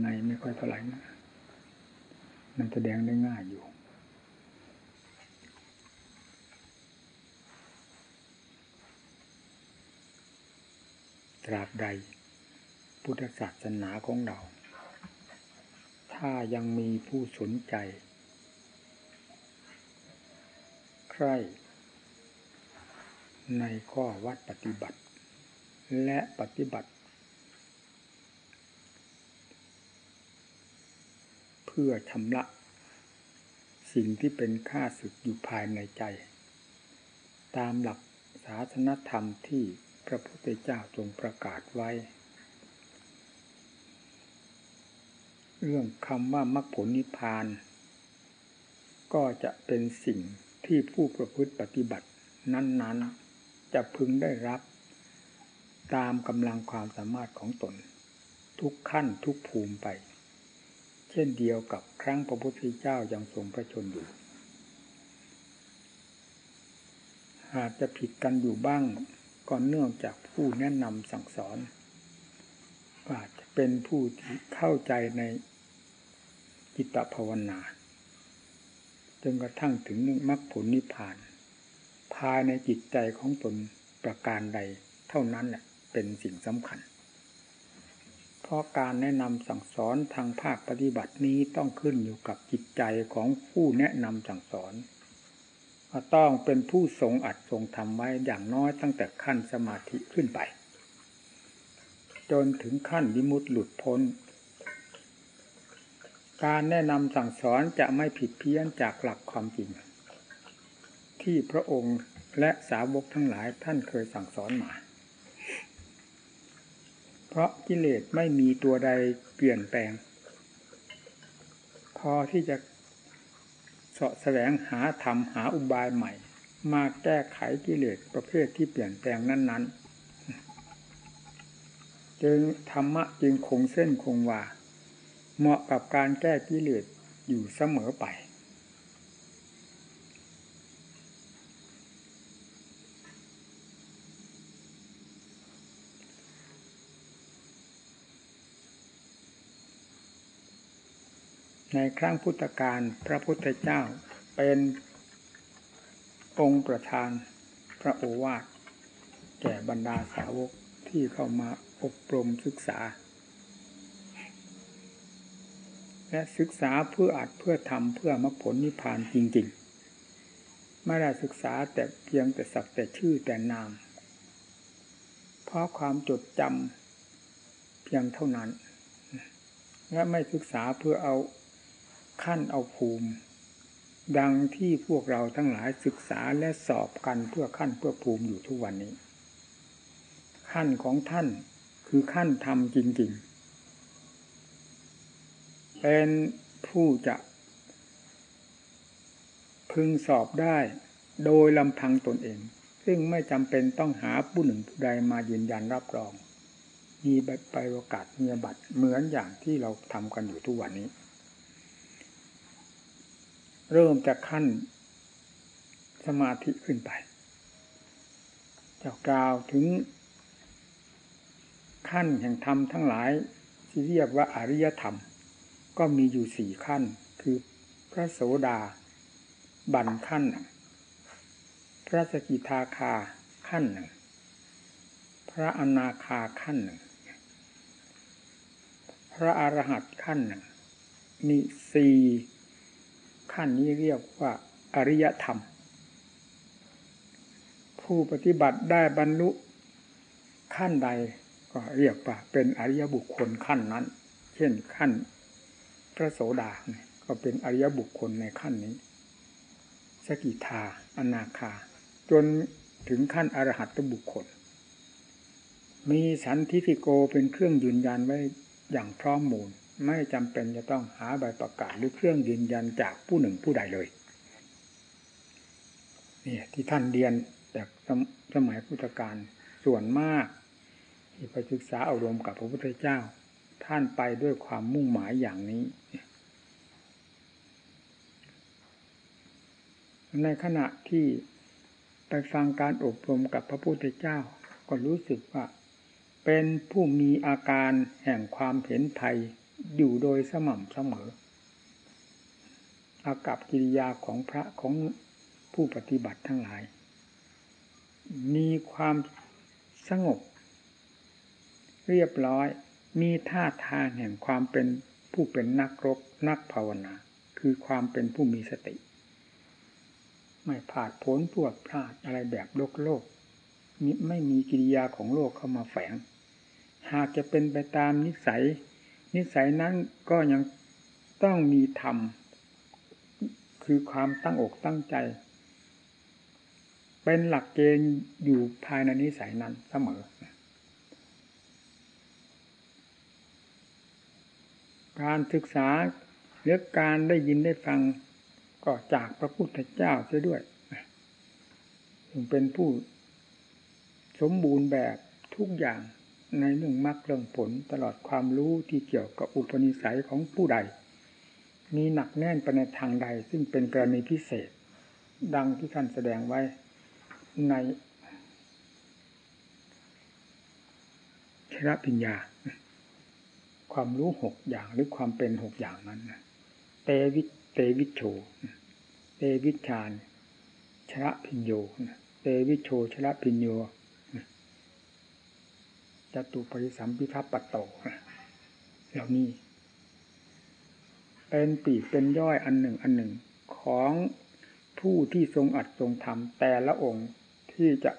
ในไม่ค่อยเท่าไหร่นะมันแสดงได้ง่ายอยู่ ตราบใด พุทธศาสนาของเรา ถ้ายังมีผู้สนใจ ใคร ในข้อวัดปฏิบัติ และปฏิบัติ พื่อชำระสิ่งที่เป็นค่าศึกอยู่ภายในใจ ตามหลักศาสนธรรมที่พระพุทธเจ้าทรงประกาศไว้ เรื่องคำว่ามรรคผลนิพพาน ก็จะเป็นสิ่งที่ผู้ประพฤติปฏิบัตินั้น ๆ จะพึงได้รับ ตามกำลังความสามารถของตน ทุกขั้นทุกภูมิไป ช่นเดียวกับครั้งพระพุทธเจ้ายังทรงพระชนอยู่ หากจะผิดกันอยู่บ้างก็เนื่องจากผู้แนะนำสั่งสอนอาจจะเป็นผู้ที่เข้าใจในจิตภาวนาจนกระทั่งถึงมรรคผลนิพพาน ภายในจิตใจของตนประการใด เท่านั้นแหละเป็นสิ่งสำคัญ เพราะการแนะนำสั่งสอนทางภาคปฏิบัตินี้ต้องขึ้นอยู่กับจิตใจของผู้แนะนำสั่งสอนต้องเป็นผู้ทรงอัดทรงทำไว้อย่างน้อยตั้งแต่ขั้นสมาธิขึ้นไป จนถึงขั้นวิมุตติหลุดพ้น การแนะนำสั่งสอนจะไม่ผิดเพี้ยนจากหลักความจริง ที่พระองค์และสาวกทั้งหลายท่านเคยสั่งสอนมา เพราะกิเลสไม่มีตัวใดเปลี่ยนแปลง พอที่จะเสาะแสวงหาธรรมหาอุบายใหม่ มาแก้ไขกิเลสประเภทที่เปลี่ยนแปลงนั้น ๆ จึงธรรมะจึงคงเส้นคงวาเหมาะกับการแก้กิเลสอยู่เสมอไป ในครั้งพุทธกาลพระพุทธเจ้าเป็นองค์ประธานพระโอวาทแก่บรรดาสาวกที่เข้ามาอบรมศึกษา และศึกษาเพื่ออัดเพื่อทำเพื่อมรรคผลนิพพานจริงๆ ไม่ได้ศึกษาแต่เพียงแต่สักแต่ชื่อแต่นาม เพราะความจดจำเพียงเท่านั้น และไม่ศึกษาเพื่อเอา ขั้นเอาภูมิ ดังที่พวกเราทั้งหลายศึกษาและสอบกันเพื่อขั้นเพื่อภูมิอยู่ทุกวันนี้ ขั้นของท่านคือขั้นธรรมจริง ๆ เป็นผู้จะ พึงสอบได้โดยลำพังตนเอง ซึ่งไม่จำเป็นต้องหาผู้หนึ่งผู้ใดมายืนยันรับรอง มีใบปโอกาสมียบัตรเหมือนอย่างที่เราทำกันอยู่ทุกวันนี้ เริ่มจากขั้นสมาธิขึ้นไปจะกล่าวถึง ขั้นแห่งธรรมทั้งหลายที่เรียกว่าอริยธรรม ก็มีอยู่สี่ขั้น คือพระโสดา บันขั้นหนึ่งพระสกิทาคาขั้นหนึ่งพระอนาคาขั้นหนึ่งพระอรหันต์ขั้นหนึ่งมีสี่ ขั้นนี้เรียกว่าอริยธรรม ผู้ปฏิบัติได้บรรลุขั้นใดก็เรียกว่าเป็นอริยบุคคลขั้นนั้น เช่นขั้นพระโสดาก็เป็นอริยบุคคลในขั้นนี้ สกิทา อนาคา จนถึงขั้นอรหัตบุคคล มีสันทิฟิโกเป็นเครื่องยืนยันไว้อย่างพร้อมมูล ไม่จำเป็นจะต้องหาใบประกาศหรือเครื่องยืนยันจากผู้หนึ่งผู้ใดเลยนี่ที่ท่านเรียนจากสมัยพุทธกาลส่วนมาก ที่ไปศึกษาอารมณ์กับพระพุทธเจ้า ท่านไปด้วยความมุ่งหมายอย่างนี้ ในขณะที่ไปฟังการอบรมกับพระพุทธเจ้า ก็รู้สึกว่า เป็นผู้มีอาการแห่งความเห็นภัย อยู่โดยสม่ำเสมอ อากับกิริยาของพระของผู้ปฏิบัติทั้งหลาย มีความสงบ เรียบร้อยมีท่าทางแห่งความเป็นผู้เป็นนักรบนักภาวนา คือความเป็นผู้มีสติ ไม่ผาดผลพวดพลาดอะไรแบบโลกโลกไม่มีกิริยาของโลกเข้ามาแฝง หากจะเป็นไปตามนิสัย นิสัยนั้นก็ยังต้องมีธรรม คือความตั้งอกตั้งใจ เป็นหลักเกณฑ์อยู่ภายในนิสัยนั้นเสมอ การศึกษาหรือการได้ยินได้ฟังก็จากพระพุทธเจ้าเสียด้วยถึงเป็นผู้สมบูรณ์แบบทุกอย่าง ในเรื่องมรรคเรื่องผลตลอดความรู้ที่เกี่ยวกับอุปนิสัยของผู้ใด มีหนักแน่นไปในทางใดซึ่งเป็นกรณีพิเศษ ดังที่ท่านแสดงไว้ในเทระปิญญา ความรู้หกอย่างหรือความเป็นหกอย่างนั้นเตวิเตวิโชเตวิชานชระพิญโยเตวิโชชระพิญโย ตุปริสัมพิทัปปัตโตเหล่านี้ เป็นปีกเป็นย่อยอันหนึ่งอันหนึ่งของผู้ที่ทรงอัดทรงทำแต่ละองค์ที่จะ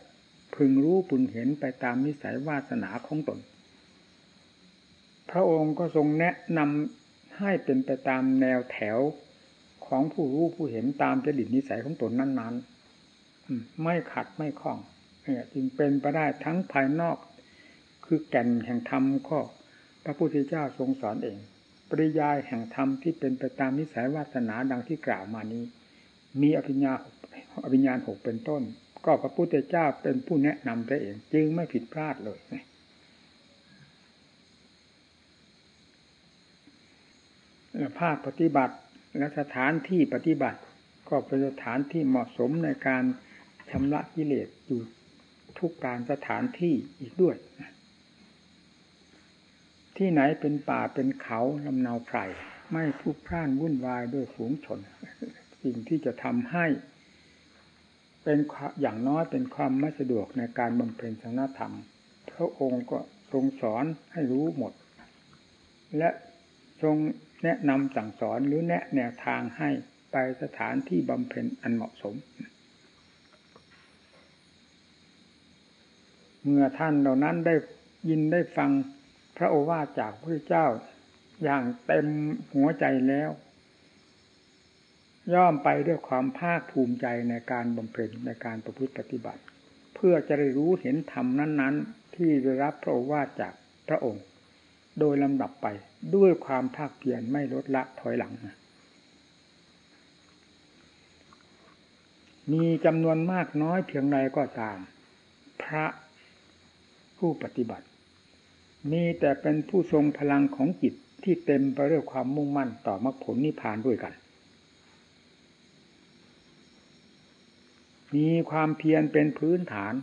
พึงรู้พึงเห็นไปตามนิสัยวาสนาของตน พระองค์ก็ทรงแนะนำให้เป็นไปตามแนวแถวของผู้รู้ผู้เห็นตามจริตนิสัยของตนนั้นๆไม่ขัดไม่คล้องจึงเป็นไปได้ทั้งภายนอก คือแก่นแห่งธรรมข้อพระพุทธเจ้าทรงสอนเอง ปริยายแห่งธรรมที่เป็นไปตามนิสัยวาสนาดังที่กล่าวมานี้ มีอภิญญาอภิญญาหกเป็นต้น ก็พระพุทธเจ้าเป็นผู้แนะนำไปเอง จึงไม่ผิดพลาดเลยภาคปฏิบัติและสถานที่ปฏิบัติ ก็เป็นสถานที่เหมาะสมในการชำระกิเลสอยู่ทุกการสถานที่อีกด้วย ที่ไหนเป็นป่าเป็นเขาลำนาไพรไม่พุกพร่านวุ่นวายด้วยฝูงชน สิ่งที่จะทำให้ เป็นอย่างน้อยเป็นความไม่สะดวกในการบำเพ็ญสนธรรม พระองค์ก็ทรงสอนให้รู้หมด และทรงแนะนำสั่งสอนหรือแนะแนวทางให้ไปสถานที่บำเพ็ญอันเหมาะสม เมื่อท่านเหล่านั้นได้ยินได้ฟัง พระโอวาทจากพระเจ้า อย่างเต็มหัวใจแล้ว ย่อมไปด้วยความภาคภูมิใจในการบำเพ็ญในการประพฤติปฏิบัติ เพื่อจะได้รู้เห็นธรรมนั้น ๆ ที่ได้รับพระโอวาทจากพระองค์ โดยลำดับไปด้วยความภาคเพียรไม่ลดละถอยหลังมีจำนวนมากน้อยเพียงไรก็ตาม พระผู้ปฏิบัติ มีแต่เป็นผู้ทรงพลังของจิตที่เต็มไปด้วยความมุ่งมั่นต่อมรรคผลนิพพานด้วยกัน มีความเพียรเป็นพื้นฐาน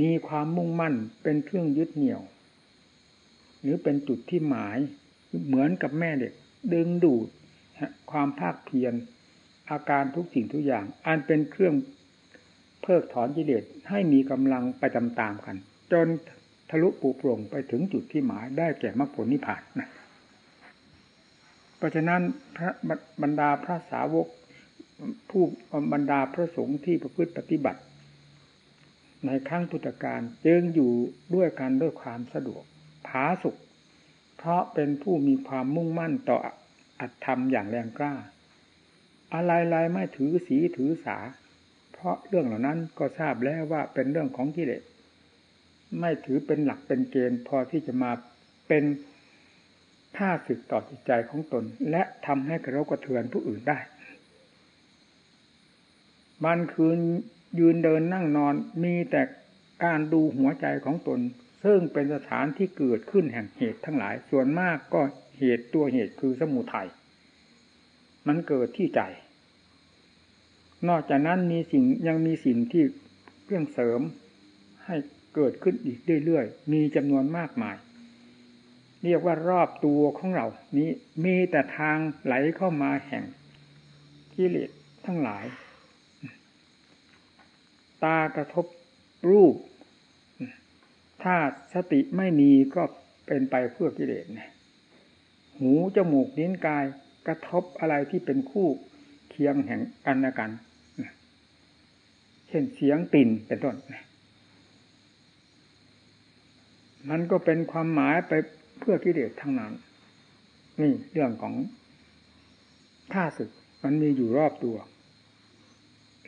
มีความมุ่งมั่นเป็นเครื่องยึดเหนี่ยว หรือเป็นจุดที่หมายเหมือนกับแม่เด็ก ดึงดูดความภาคเพียรอาการทุกสิ่งทุกอย่าง อันเป็นเครื่องเพิกถอนกิเลสให้มีกำลังไปตามๆกัน จน ทะลุปูโปร่งไปถึงจุดที่หมายได้แก่มรรคผลนิพพานนะเพราะฉะนั้นพระบรรดาพระสาวกผู้บรรดาพระสงฆ์ที่ประพฤติปฏิบัติ ในครั้งพุทธกาลจึงอยู่ด้วยกันด้วยความสะดวกผาสุข เพราะเป็นผู้มีความมุ่งมั่นต่ออัตธรรมอย่างแรงกล้า อะไรๆไม่ถือสีถือสา เพราะเรื่องเหล่านั้นก็ทราบแล้วว่าเป็นเรื่องของกิเลส ไม่ถือเป็นหลักเป็นเกณฑ์พอที่จะมาเป็นท่าศึกต่อจิตใจของตน และทำให้กระรกระเทือนผู้อื่นได้ มันคืนยืนเดินนั่งนอนมีแต่การดูหัวใจของตน ซึ่งเป็นสถานที่เกิดขึ้นแห่งเหตุทั้งหลาย ส่วนมากก็เหตุตัวเหตุคือสมุทัยมันเกิดที่ใจ นอกจากนั้นมีสิ่งยังมีสิ่งที่เครื่องเสริมให้ เกิดขึ้นอีกเรื่อยๆ มีจำนวนมากมาย เรียกว่ารอบตัวของเรา นี้มีแต่ทางไหลเข้ามาแห่งกิเลสทั้งหลาย ตากระทบรูป ถ้าสติไม่มีก็เป็นไปเพื่อกิเลสนี่ยหูจมูกนิ้นกายกระทบอะไรที่เป็นคู่เคียงแห่งกันและกัน เช่นเสียงติ่นเป็นต้น มันก็เป็นความหมายไปเพื่อกิเลสทั้งนั้น นี่เรื่องของท่าศึกมันมีอยู่รอบตัว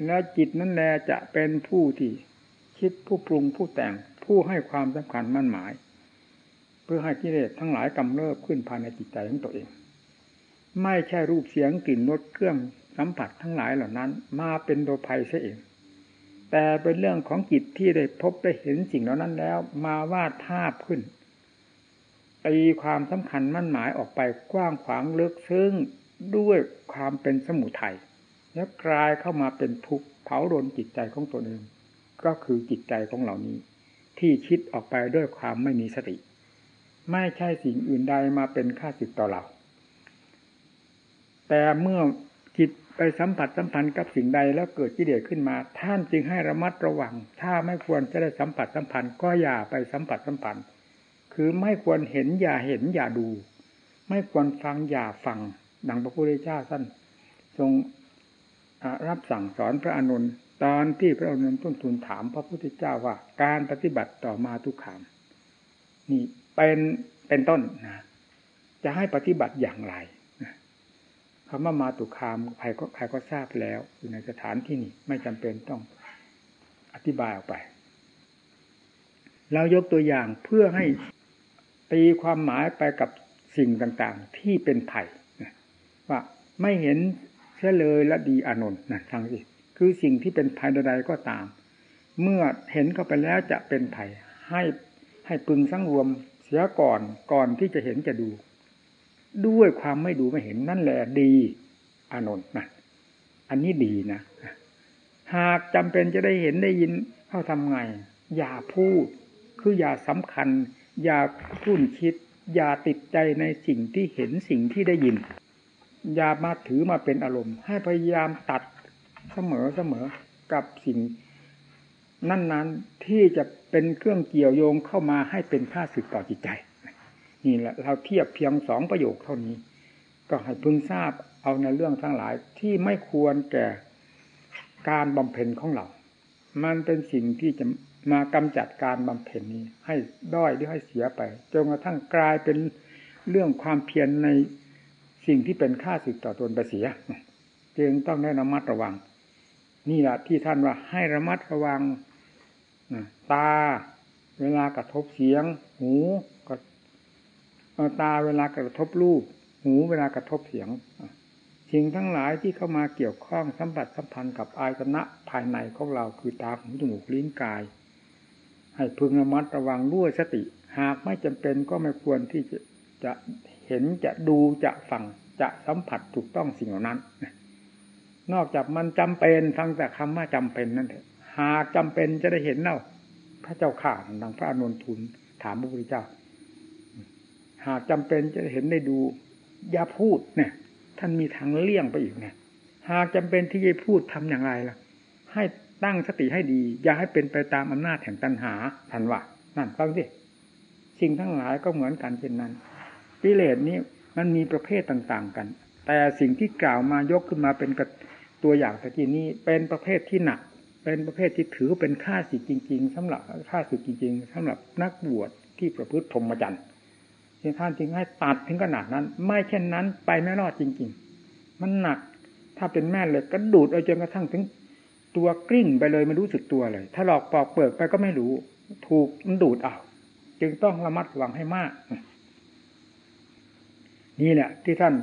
แล้วจิตนั่นแหละจะเป็นผู้ที่คิดผู้ปรุงผู้แต่งผู้ให้ความสำคัญมั่นหมาย เพื่อให้กิเลสทั้งหลายกำเริบขึ้นภายในจิตใจของตัวเอง ไม่ใช่รูปเสียงกลิ่นรสเครื่องสัมผัสทั้งหลายเหล่านั้น มาเป็นโดภัยเสียเอง แต่เป็นเรื่องของจิตที่ได้พบได้เห็นสิ่งเหล่านั้นแล้ว มาวาดภาพขึ้นตีความสำคัญมั่นหมายออกไปกว้างขวางลึกซึ้งด้วยความเป็นสมุทัยแล้วกลายเข้ามาเป็นทุกข์เผารนจิตใจของตนเอง ก็คือจิตใจของเหล่านี้ ที่คิดออกไปด้วยความไม่มีสติ ไม่ใช่สิ่งอื่นใดมาเป็นค่าสิทต่อเรา แต่เมื่อจิต ไปสัมผัสสัมพันธ์กับสิ่งใดแล้วเกิดกิเลสขึ้นมา ท่านจึงให้ระมัดระวัง ถ้าไม่ควรจะได้สัมผัสสัมพันธ์ก็อย่าไปสัมผัสสัมพันธ์ คือไม่ควรเห็นอย่าเห็นอย่าดู ไม่ควรฟังอย่าฟังดังพระพุทธเจ้าท่านทรงรับสั่งสอนพระอนุนตอนที่พระอนุนต้นทุนถามพระพุทธเจ้าว่าการปฏิบัติต่อมาทุกขามนี่เป็นเป็นต้นนะจะให้ปฏิบัติอย่างไร คำว่ามาตุคามใครก็ใครก็ทราบแล้ว อยู่ในสถานที่นี้ไม่จำเป็นต้องอธิบายออกไป เรายกตัวอย่างเพื่อให้ตีความหมายไปกับสิ่งต่างๆ ที่เป็นไผ่ว่าไม่เห็นเสียเลยและดีอนนท์นะทางสิคือสิ่งที่เป็นภัยใดๆก็ตาม เมื่อเห็นเข้าไปแล้วจะเป็นไผ่ให้ให้ปึงสังรวมเสียก่อนก่อนที่จะเห็นจะดู ด้วยความไม่ดูไม่เห็นนั่นแหละดีอานนท์นะอันนี้ดีนะ หากจำเป็นจะได้เห็นได้ยินเขาทำไง อย่าพูด คืออย่าสำคัญ อย่าคุ้นคิด อย่าติดใจในสิ่งที่เห็นสิ่งที่ได้ยิน อย่ามาถือมาเป็นอารมณ์ ให้พยายามตัดเสมอเสมอกับสิ่งนั้นๆที่จะเป็นเครื่องเกี่ยวโยงเข้ามาให้เป็นค่าสึกต่อจิตใจ นี่แหละ เราเทียบเพียงสองประโยคเท่านี้ ก็ให้พึงทราบเอาในเรื่องทั้งหลายที่ไม่ควรแก่การบำเพ็ญของเรา มันเป็นสิ่งที่จะมากำจัดการบำเพ็ญนี้ ให้ด้อยหรือให้เสียไปจนกระทั่งกลายเป็นเรื่องความเพียรในสิ่งที่เป็นค่าสึกต่อตนไปเสียจึงต้องได้ระมัดระวัง นี่แหละที่ท่านว่าให้ระมัดระวังตา เวลากระทบเสียง หู ตาเวลากระทบรูป หูเวลากระทบเสียงสิ่งทั้งหลายที่เข้ามาเกี่ยวข้องสัมผัสสัมพันธ์กับอายตนะภายในของเราคือตาหูจมูกลิ้นกาย ให้พึงระมัดระวังด้วยสติ หากไม่จำเป็นก็ไม่ควรที่จะจะเห็นจะดูจะฟังจะสัมผัสถูกต้องสิ่งเหล่านั้น นอกจากมันจำเป็นฟังแต่คำว่าจำเป็นนั่นเถอะหากจำเป็นจะได้เห็นเน่าพระเจ้าข่าดังพระอนุนทุนถามพระพุทธเจ้า หากจำเป็นจะเห็นได้ดูอย่าพูดเนี่ย ท่านมีทางเลี่ยงไปอีกเนี่ยหากจำเป็นที่จะพูดทำอย่างไรล่ะ ให้ตั้งสติให้ดี อย่าให้เป็นไปตามอำนาจแห่งตัณหาทันว่านั่นฟังสิสิ่งทั้งหลายก็เหมือนกันเช่นนั้นกิเลสนี้มันมีประเภทต่างๆกัน แต่สิ่งที่กล่าวมายกขึ้นมาเป็นตัวอย่างตะกี้นี้เป็นประเภทที่หนัก เป็นประเภทที่ถือเป็นค่าสิจริง ๆสำหรับค่าสิจริง ๆสำหรับนักบวชที่ประพฤติพรหมจรรย์ ที่ท่านจึงให้ตัดถึงขนาดนั้น ไม่เช่นนั้นไปไม่รอดจริง ๆ มันหนัก ถ้าเป็นแม่เหล็กก็ดูดเอาจนกระทั่งถึง ตัวกลิ้งไปเลยไม่รู้สึกตัวเลย ถ้าหลอกปอกเปิดไปก็ไม่รู้ ถูกมันดูดเอาจึงต้องระมัดระวังให้มาก นี่แหละที่ท่าน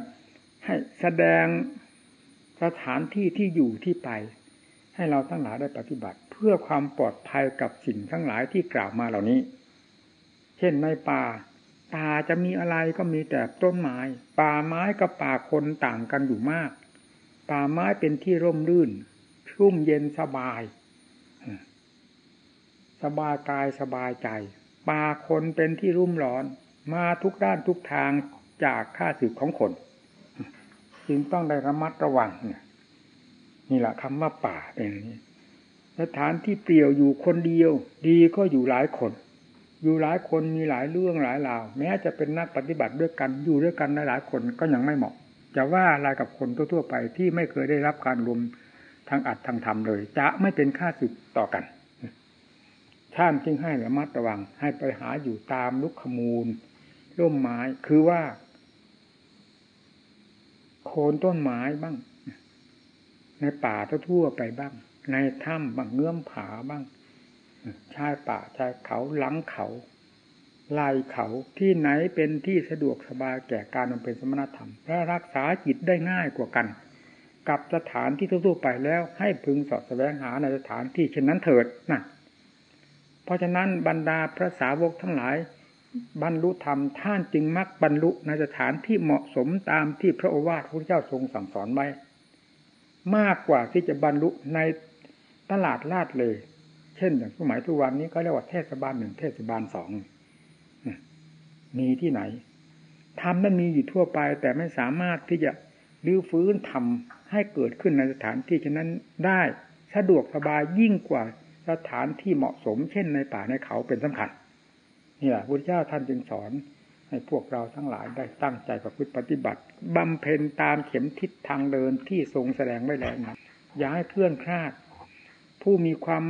ให้แสดงสถานที่ที่อยู่ที่ไป ให้เราทั้งหลายได้ปฏิบัติ เพื่อความปลอดภัยกับสิ่งทั้งหลายที่กล่าวมาเหล่านี้ เช่นในป่า ป่าจะมีอะไรก็มีแต่ต้นไม้ ป่าไม้กับป่าคนต่างกันอยู่มาก ป่าไม้เป็นที่ร่มรื่น ชุ่มเย็นสบาย สบายกายสบายใจ ป่าคนเป็นที่รุ่มร้อน มาทุกด้านทุกทางจากข้าศึกของคนจึงต้องได้ระมัดระวังนี่ยนี่แหละคำว่าป่าเป็นอย่างนี้สถานที่เปลี่ยวอยู่คนเดียว ดีก็อยู่หลายคน อยู่หลายคนมีหลายเรื่องหลายราวแม้จะเป็นนักปฏิบัติด้วยกันอยู่ด้วยกันหลายคนก็ยังไม่เหมาะ จะว่าอะไรกับคนทั่วๆไปที่ไม่เคยได้รับการรวมทางอัดทางธรรมเลย จะไม่เป็นค่าสึกต่อกันท่านจึงให้ระมัดระวัง ให้ไปหาอยู่ตามลุกขมูลร่มไม้คือว่า โคนต้นไม้บ้าง ในป่าทั่วไปบ้าง ในถ้ำบางเงื่อมผาบ้าง ชายป่าชายเขาหลังเขาลายเขาที่ไหนเป็นที่สะดวกสบายแก่การบำเพ็ญสมณธรรมและรักษาจิตได้ง่ายกว่ากัน กับสถานที่ทั่วไปแล้วให้พึงสอดแสวงหาในสถานที่เช่นนั้นเถิดนะเพราะฉะนั้นบรรดาพระสาวกทั้งหลาย บรรลุธรรมท่านจึงมักบรรลุในสถานที่เหมาะสมตามที่พระโอวาทพระเจ้าทรงสั่งสอนไว้ มากกว่าที่จะบรรลุในตลาดลาดเลย ช่นอย่างสมัยทุกวันนี้ก็เรียกว่าเทศบาลหนึ่งเทศบาลสองมีที่ไหนทำนั้นมีอยู่ทั่วไป แต่ไม่สามารถที่จะลื้อฟื้นทำให้เกิดขึ้นในสถานที่ฉะนั้นได้สะดวกสบายยิ่งกว่าสถานที่เหมาะสม เช่นในป่าในเขาเป็นสำคัญนี่แหละพุทธเจ้าท่านจึงสอนให้พวกเราทั้งหลายได้ตั้งใจประพฤติปฏิบัติบำเพ็ญตามเข็มทิศทางเดินที่ทรงแสดงไว้แล้วนะอย่าให้เพื่อนคลาด ผู้มีความ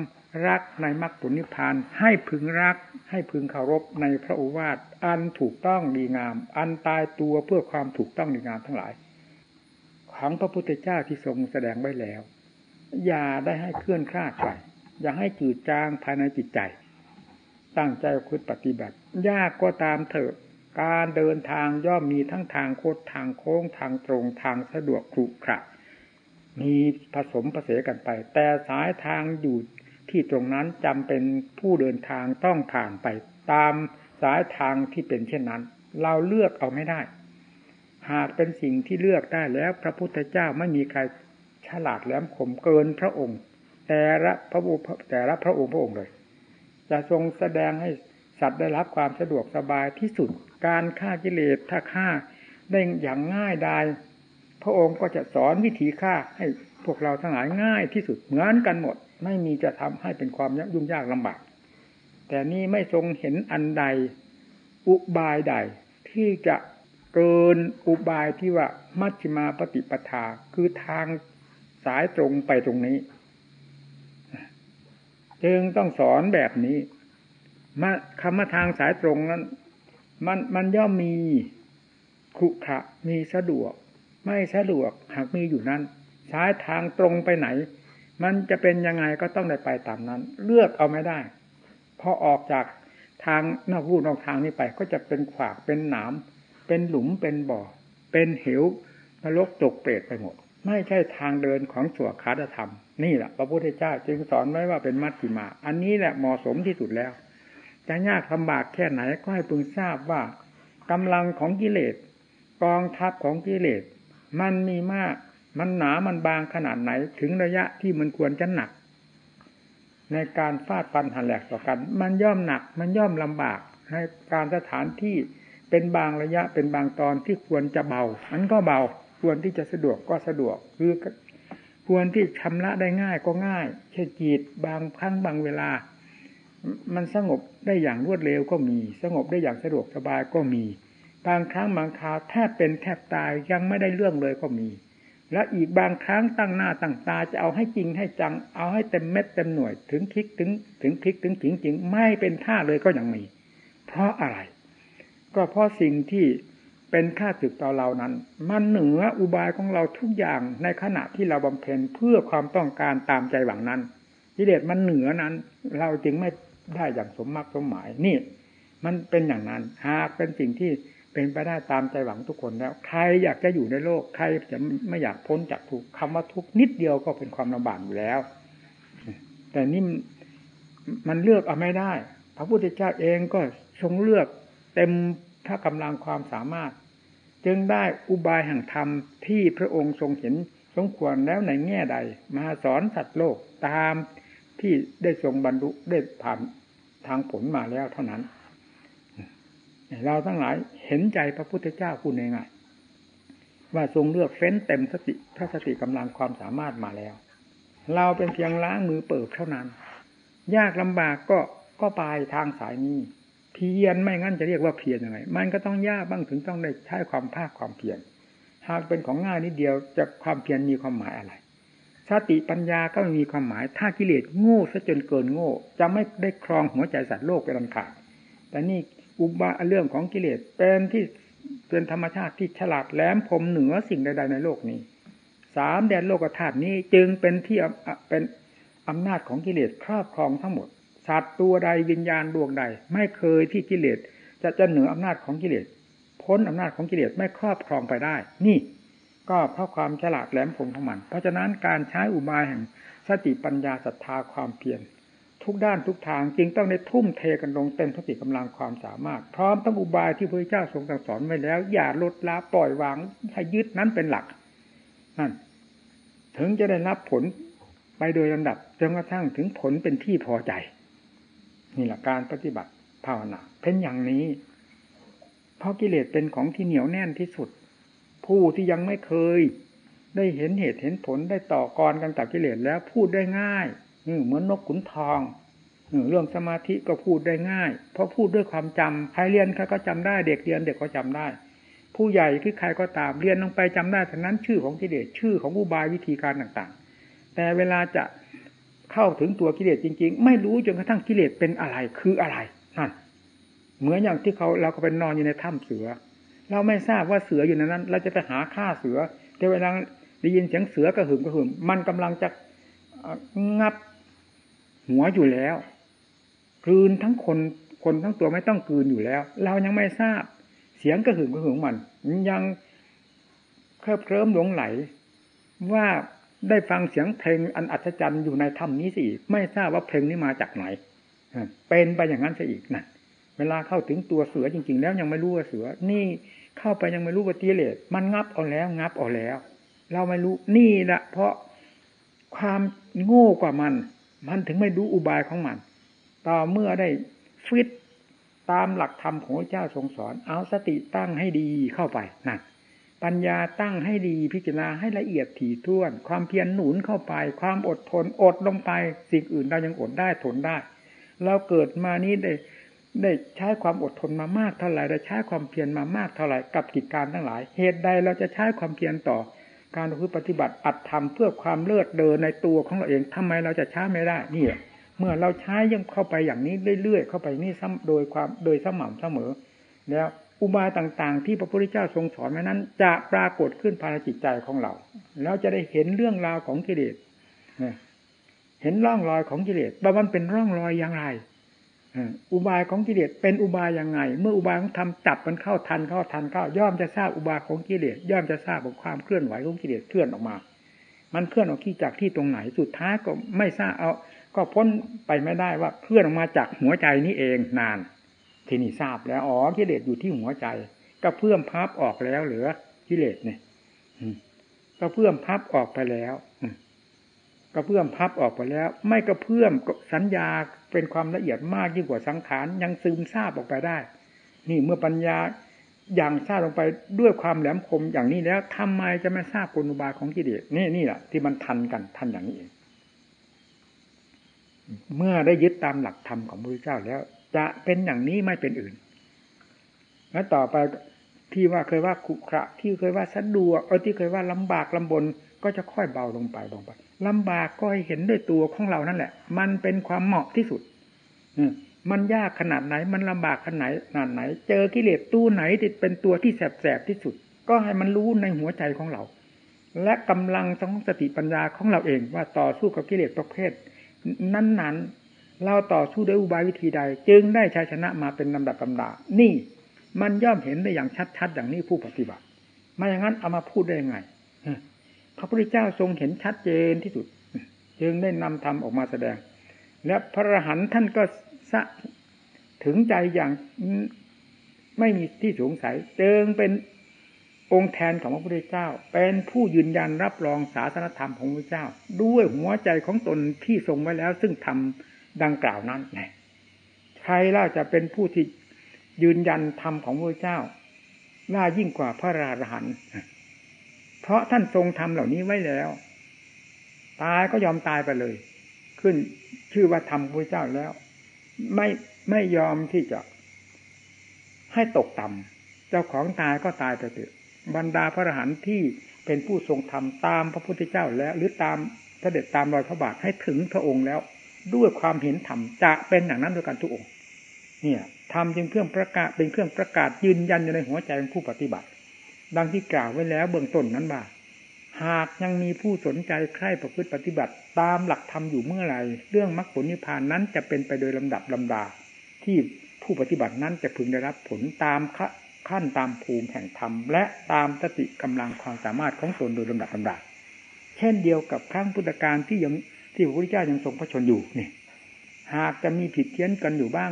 รักในมรรคผลนิพพานให้พึงรักให้พึงเคารพในพระโอวาทอันถูกต้องดีงาม อันตายตัวเพื่อความถูกต้องดีงามทั้งหลาย ของพระพุทธเจ้าที่ทรงแสดงไว้แล้ว อย่าได้ให้เคลื่อนคลาดไปอย่าให้จืดจางภายในจิตใจ ตั้งใจคุดปฏิบัติ ยากก็ตามเถอะการเดินทางย่อมมีทั้งทางโคดทางโค้งทางตรงทางสะดวกครุขระมีผสมผสมกันไป แต่สายทางอยู่ ที่ตรงนั้นจำเป็นผู้เดินทางต้องผ่านไปตามสายทางที่เป็นเช่นนั้น เราเลือกเอาไม่ได้ หากเป็นสิ่งที่เลือกได้แล้ว พระพุทธเจ้าไม่มีใครฉลาดแหลมคมเกินพระองค์ แต่ละพระบุแต่ละพระองค์พระองค์เลยจะทรงแสดงให้สัตว์ได้รับความสะดวกสบายที่สุดการฆ่ากิเลสถ้าฆ่าได้อย่างง่ายดายพระองค์ก็จะสอนวิธีฆ่าให้พวกเราทั้งหลายง่ายที่สุดเหมือนกันหมด ไม่มีจะทำให้เป็นความยุ่งยากลำบาก แต่นี่ไม่ทรงเห็นอันใดอุบายใด ที่จะเกินอุบายที่ว่ามัชฌิมาปฏิปทาคือทางสายตรงไปตรงนี้ จึงต้องสอนแบบนี้มาคำว่าทางสายตรงนั้น มันมันย่อมมีขุขะมีสะดวก ไม่สะดวกหากมีอยู่นั้น สายทางตรงไปไหน มันจะเป็นยังไงก็ต้องได้ไปตามนั้น เลือกเอาไม่ได้พอออกจากทางนอกรูนอกทางนี้ไป ก็จะเป็นขวากเป็นหนาม เป็นหลุมเป็นบ่อ เป็นเหวนรกตกเปรตไปหมด ไม่ใช่ทางเดินของสวคาธรรม นี่แหละพระพุทธเจ้าจึงสอนไว้ว่าเป็นมัชฌิมา อันนี้แหละเหมาะสมที่สุดแล้ว จะยากลำบากแค่ไหนก็ให้พึงทราบว่ากำลังของกิเลสกองทัพของกิเลสมันมีมาก มันหนามันบางขนาดไหน ถึงระยะที่มันควรจะหนัก ในการฟาดฟันหันแหลกต่อกัน มันย่อมหนัก มันย่อมลำบากในการสถานที่เป็นบางระยะเป็นบางตอนที่ควรจะเบา มันก็เบา ควรที่จะสะดวกก็สะดวกคือควรที่ชำระได้ง่ายก็ง่ายเช่นจีตบางครั้งบางเวลา มันสงบได้อย่างรวดเร็วก็มี สงบได้อย่างสะดวกสบายก็มี บางครั้งบางคราวแทบเป็นแทบตายยังไม่ได้เรื่องเลยก็มี และอีกบางครั้งตั้งหน้าตั้งตาจะเอาให้จริงให้จัง เอาให้เต็มเม็ดเต็มหน่วย ถึงคลิกถึงถึงคลิกถึงถิงจริงไม่เป็นท่าเลยก็ยังมี เพราะอะไร ก็เพราะสิ่งที่เป็นค่าศึกต่อเรานั้น มันเหนืออุบายของเราทุกอย่างในขณะที่เราบำเพ็ญเพื่อความต้องการตามใจหวังนั้นกิเลสมันเหนือนั้น เราจึงไม่ได้อย่างสมมากสมหมายนี่ มันเป็นอย่างนั้น หากเป็นสิ่งที่ เป็นไปได้ตามใจหวังทุกคนแล้ว ใครอยากจะอยู่ในโลก ใครจะไม่อยากพ้นจากทุกคำว่าทุกนิดเดียวก็เป็นความลำบากอยู่แล้ว แต่นี่มันเลือกเอาไม่ได้ พระพุทธเจ้าเองก็ทรงเลือกเต็มถ้ากำลังความสามารถ จึงได้อุบายแห่งธรรมที่พระองค์ทรงเห็นสมควรแล้วในแง่ใด มาสอนสัตว์โลกตามที่ได้ทรงบรรลุได้ผ่านทางผลมาแล้วเท่านั้น เราทั้งหลายเห็นใจพระพุทธเจ้าคุณง่ายๆว่าทรงเลือกเฟ้นเต็มสติพระสติกำลังความสามารถมาแล้ว เราเป็นเพียงล้างมือเปิดเท่านั้น ยากลำบากก็ก็ไปทางสายนี้เพียรไม่งั้นจะเรียกว่าเพียรยังไง มันก็ต้องยากบ้างถึงต้องได้ใช้ความภาคความเพียรหากเป็นของง่ายนิดเดียวจะความเพียรมีความหมายอะไรสติปัญญาก็ไม่มีความหมาย ถ้ากิเลสโง่ซะจนเกินโง่ จะไม่ได้ครองหัวใจสัตว์โลกเป็นอันขาดแต่นี่ อุบาเรื่องของกิเลสเป็นที่เป็นธรรมชาติที่ฉลาดแหลมคมเหนือสิ่งใด ๆ ในโลกนี้สามแดนโลกธาตุนี้จึงเป็นที่เป็นอำนาจของกิเลสครอบครองทั้งหมดสัตว์ตัวใดวิญญาณดวงใด ไม่เคยที่กิเลสจะจะเหนืออำนาจของกิเลสพ้นอำนาจของกิเลสไม่ครอบครองไปได้ นี่ ก็เพราะความฉลาดแหลมคมของมัน เพราะฉะนั้นการใช้อุบายแห่งสติปัญญาศรัทธาความเพียร ทุกด้านทุกทางจึงต้องได้ทุ่มเทกันลงเต็มสติกำลังความสามารถ พร้อมทั้งอุบายที่พระเจ้าทรงสอนไว้แล้ว อย่าลดละปล่อยวางให้ยึดนั้นเป็นหลักนั่นถึงจะได้รับผลไปโดยลำดับจนกระทั่งถึงผลเป็นที่พอใจนี่แหละการปฏิบัติภาวนาเป็นอย่างนี้เพราะกิเลสเป็นของที่เหนียวแน่นที่สุด ผู้ที่ยังไม่เคย ได้เห็นเหตุเห็นผลได้ต่อกรกันกับกิเลสแล้วพูดได้ง่าย เหมือนนกขุนทองเรื่องสมาธิก็พูดได้ง่าย เพราะพูดด้วยความจำใครเรียนใครก็จำได้ เด็กเรียนเด็กก็จำได้ ผู้ใหญ่คือใครก็ตามเรียนลงไปจำได้ทั้งนั้นชื่อของกิเลสชื่อของอุบายวิธีการต่างๆ แต่เวลาจะเข้าถึงตัวกิเลสจริง ๆ ไม่รู้จนกระทั่งกิเลสเป็นอะไรคืออะไรนั่นเหมือนอย่างที่เขาเราก็เป็นนอนอยู่ในถ้ำเสือ เราไม่ทราบว่าเสืออยู่ในนั้น เราจะไปหาฆ่าเสือแต่เวลาได้ยินเสียงเสือกระหึ่มกระหึ่มมันกำลังจะงับ หัวอยู่แล้วกลืนทั้งคนคนทั้งตัวไม่ต้องกลืนอยู่แล้ว เรายังไม่ทราบ เสียงกระหึ่มกระหึ่มมัน ยังเคลิบเคลิ้มหลงไหล ว่าได้ฟังเสียงเพลงอันอัศจรรย์อยู่ในถ้ำนี้สิไม่ทราบว่าเพลงนี้มาจากไหนเป็นไปอย่างนั้นซะอีกนั่นเวลาเข้าถึงตัวเสือจริง ๆ แล้วยังไม่รู้ว่าเสือ นี่เข้าไปยังไม่รู้ว่าตีเลสมันงับเอาแล้ว งับเอาแล้ว เราไม่รู้นี่แหละเพราะความโง่กว่ามัน มันถึงไม่รู้อุบายของมัน ต่อเมื่อได้ฟิตตามหลักธรรมของพระเจ้าทรงสอน เอาสติตั้งให้ดีเข้าไปนะปัญญาตั้งให้ดีพิจารณาให้ละเอียดถี่ถ้วน ความเพียรหนุนเข้าไป ความอดทนอดลงไป สิ่งอื่นเรายังอดได้ทนได้ เราเกิดมานี้ได้ได้ใช้ความอดทนมามากเท่าไหร่ได้ใช้ความเพียรมามากเท่าไหร่กับกิจการทั้งหลาย เหตุใดเราจะใช้ความเพียรต่อ การคือปฏิบัติอัดทำเพื่อความเลิศเดินในตัวของเราเองทำไมเราจะช้าไม่ได้นี่เมื่อเราใช้ยังเข้าไปอย่างนี้เรื่อยๆเข้าไปนี่ซ้ำโดยความโดยสม่ำเสมอ แล้วอุบายต่างๆ ที่พระพุทธเจ้าทรงสอนมานั้น จะปรากฏขึ้นภายในจิตใจของเรา แล้วจะได้เห็นเรื่องราวของกิเลสเห็นร่องรอยของกิเลสว่ามันเป็นร่องรอยอย่างไร อุบายของกิเลสเป็นอุบายยังไง เมื่ออุบายของธรรมจับมันเข้าทันเข้าทันเข้าย่อมจะทราบอุบายของกิเลสย่อมจะทราบของความเคลื่อนไหวของกิเลสเคลื่อนออกมา มันเคลื่อนออกที่จากที่ตรงไหนสุดท้ายก็ไม่ทราบเอา ก็พ้นไปไม่ได้ว่าเคลื่อนออกมาจากหัวใจนี้เองนาน ทีนี้ทราบแล้วอ๋อกิเลสอยู่ที่หัวใจ ก็เพื่อมพับออกแล้วเหลือกิเลสเนี่ยก็เพื่อมพับออกไปแล้ว กระเพื่อมพับออกไปแล้ว ไม่กระเพื่อมสัญญาเป็นความละเอียดมากยิ่งกว่าสังขารยังซึมซาบออกไปได้ นี่เมื่อปัญญาอย่างทราบลงไปด้วยความแหลมคมอย่างนี้แล้วทำไมจะไม่ทราบกลอุบายของกิเลสนี่นี่แหละที่มันทันกันทันอย่างนี้เองเมื่อได้ยึดตามหลักธรรมของพระพุทธเจ้าแล้ว จะเป็นอย่างนี้ไม่เป็นอื่น แล้วต่อไปที่ว่าเคยว่าขุขระที่เคยว่าสะดวกเออที่เคยว่าลำบากลำบนก็จะค่อยเบาลงไปลงไป ลำบากก็ให้เห็นด้วยตัวของเรานั่นแหละ มันเป็นความเหมาะที่สุดมันยากขนาดไหน มันลำบากขนาดไหนขนาดไหน เจอกิเลสตู้ไหนที่เป็นตัวที่แสบๆที่สุด ก็ให้มันรู้ในหัวใจของเรา และกำลังของสติปัญญาของเราเองว่าต่อสู้กับกิเลสประเภท นั้นๆ เราต่อสู้ด้วยอุบายวิธีใด จึงได้ชัยชนะมาเป็นลำดับลำดา นี่มันย่อมเห็นได้อย่างชัดๆ อย่างนี้ผู้ปฏิบัติ มาอย่างนั้นเอามาพูดได้ยังไง ระพุทธเจ้าทรงเห็นชัดเจนที่สุด จึงได้นำธรรมออกมาแสดง และพระอรหันต์ท่านก็สะถึงใจอย่างไม่มีที่สงสัยจึงเป็นองค์แทนของพระพุทธเจ้า เป็นผู้ยืนยันรับรองศาสนธรรมของพระเจ้า ด้วยหัวใจของตนที่ทรงไว้แล้ว ซึ่งทำดังกล่าวนั้นใครล่าจะเป็นผู้ที่ยืนยันธรรมของพระเจ้าว่ายิ่งกว่าพระราหัน เพราะท่านทรงทำเหล่านี้ไว้แล้ว ตายก็ยอมตายไปเลย ขึ้นชื่อว่าทำพระเจ้าแล้ว ไม่ไม่ยอมที่จะ ให้ตกต่ำเจ้าของตายก็ตายไปเถอะบรรดาพระอรหันต์ที่เป็นผู้ทรงธรรมตามพระพุทธเจ้าแล้ว หรือตามเสด็จตามรอยพระบาทให้ถึงพระองค์แล้ว ด้วยความเห็นธรรมจะเป็นอย่างนั้นด้วยกันทุกองค์ เนี่ยธรรมจึงเครื่องประกาศเป็นเครื่องประกาศยืนยันอยู่ในหัวใจของผู้ปฏิบัติ ดังที่กล่าวไว้แล้วเบื้องต้นนั้นว่า หากยังมีผู้สนใจใคร่ประพฤติปฏิบัติ ตามหลักธรรมอยู่เมื่อไรเรื่องมรรคผลนิพพานนั้นจะเป็นไปโดยลำดับลำดา ที่ผู้ปฏิบัตินั้นจะพึงได้รับผลตามขั้นตามภูมิแห่งธรรม และตามสติกำลังความสามารถของตนโดยลำดับลำดาเช่นเดียวกับครั้งพุทธกาลที่ยังที่พระพุทธเจ้ายังทรงพระชนอยู่นี่หากจะมีผิดเพี้ยนกันอยู่บ้าง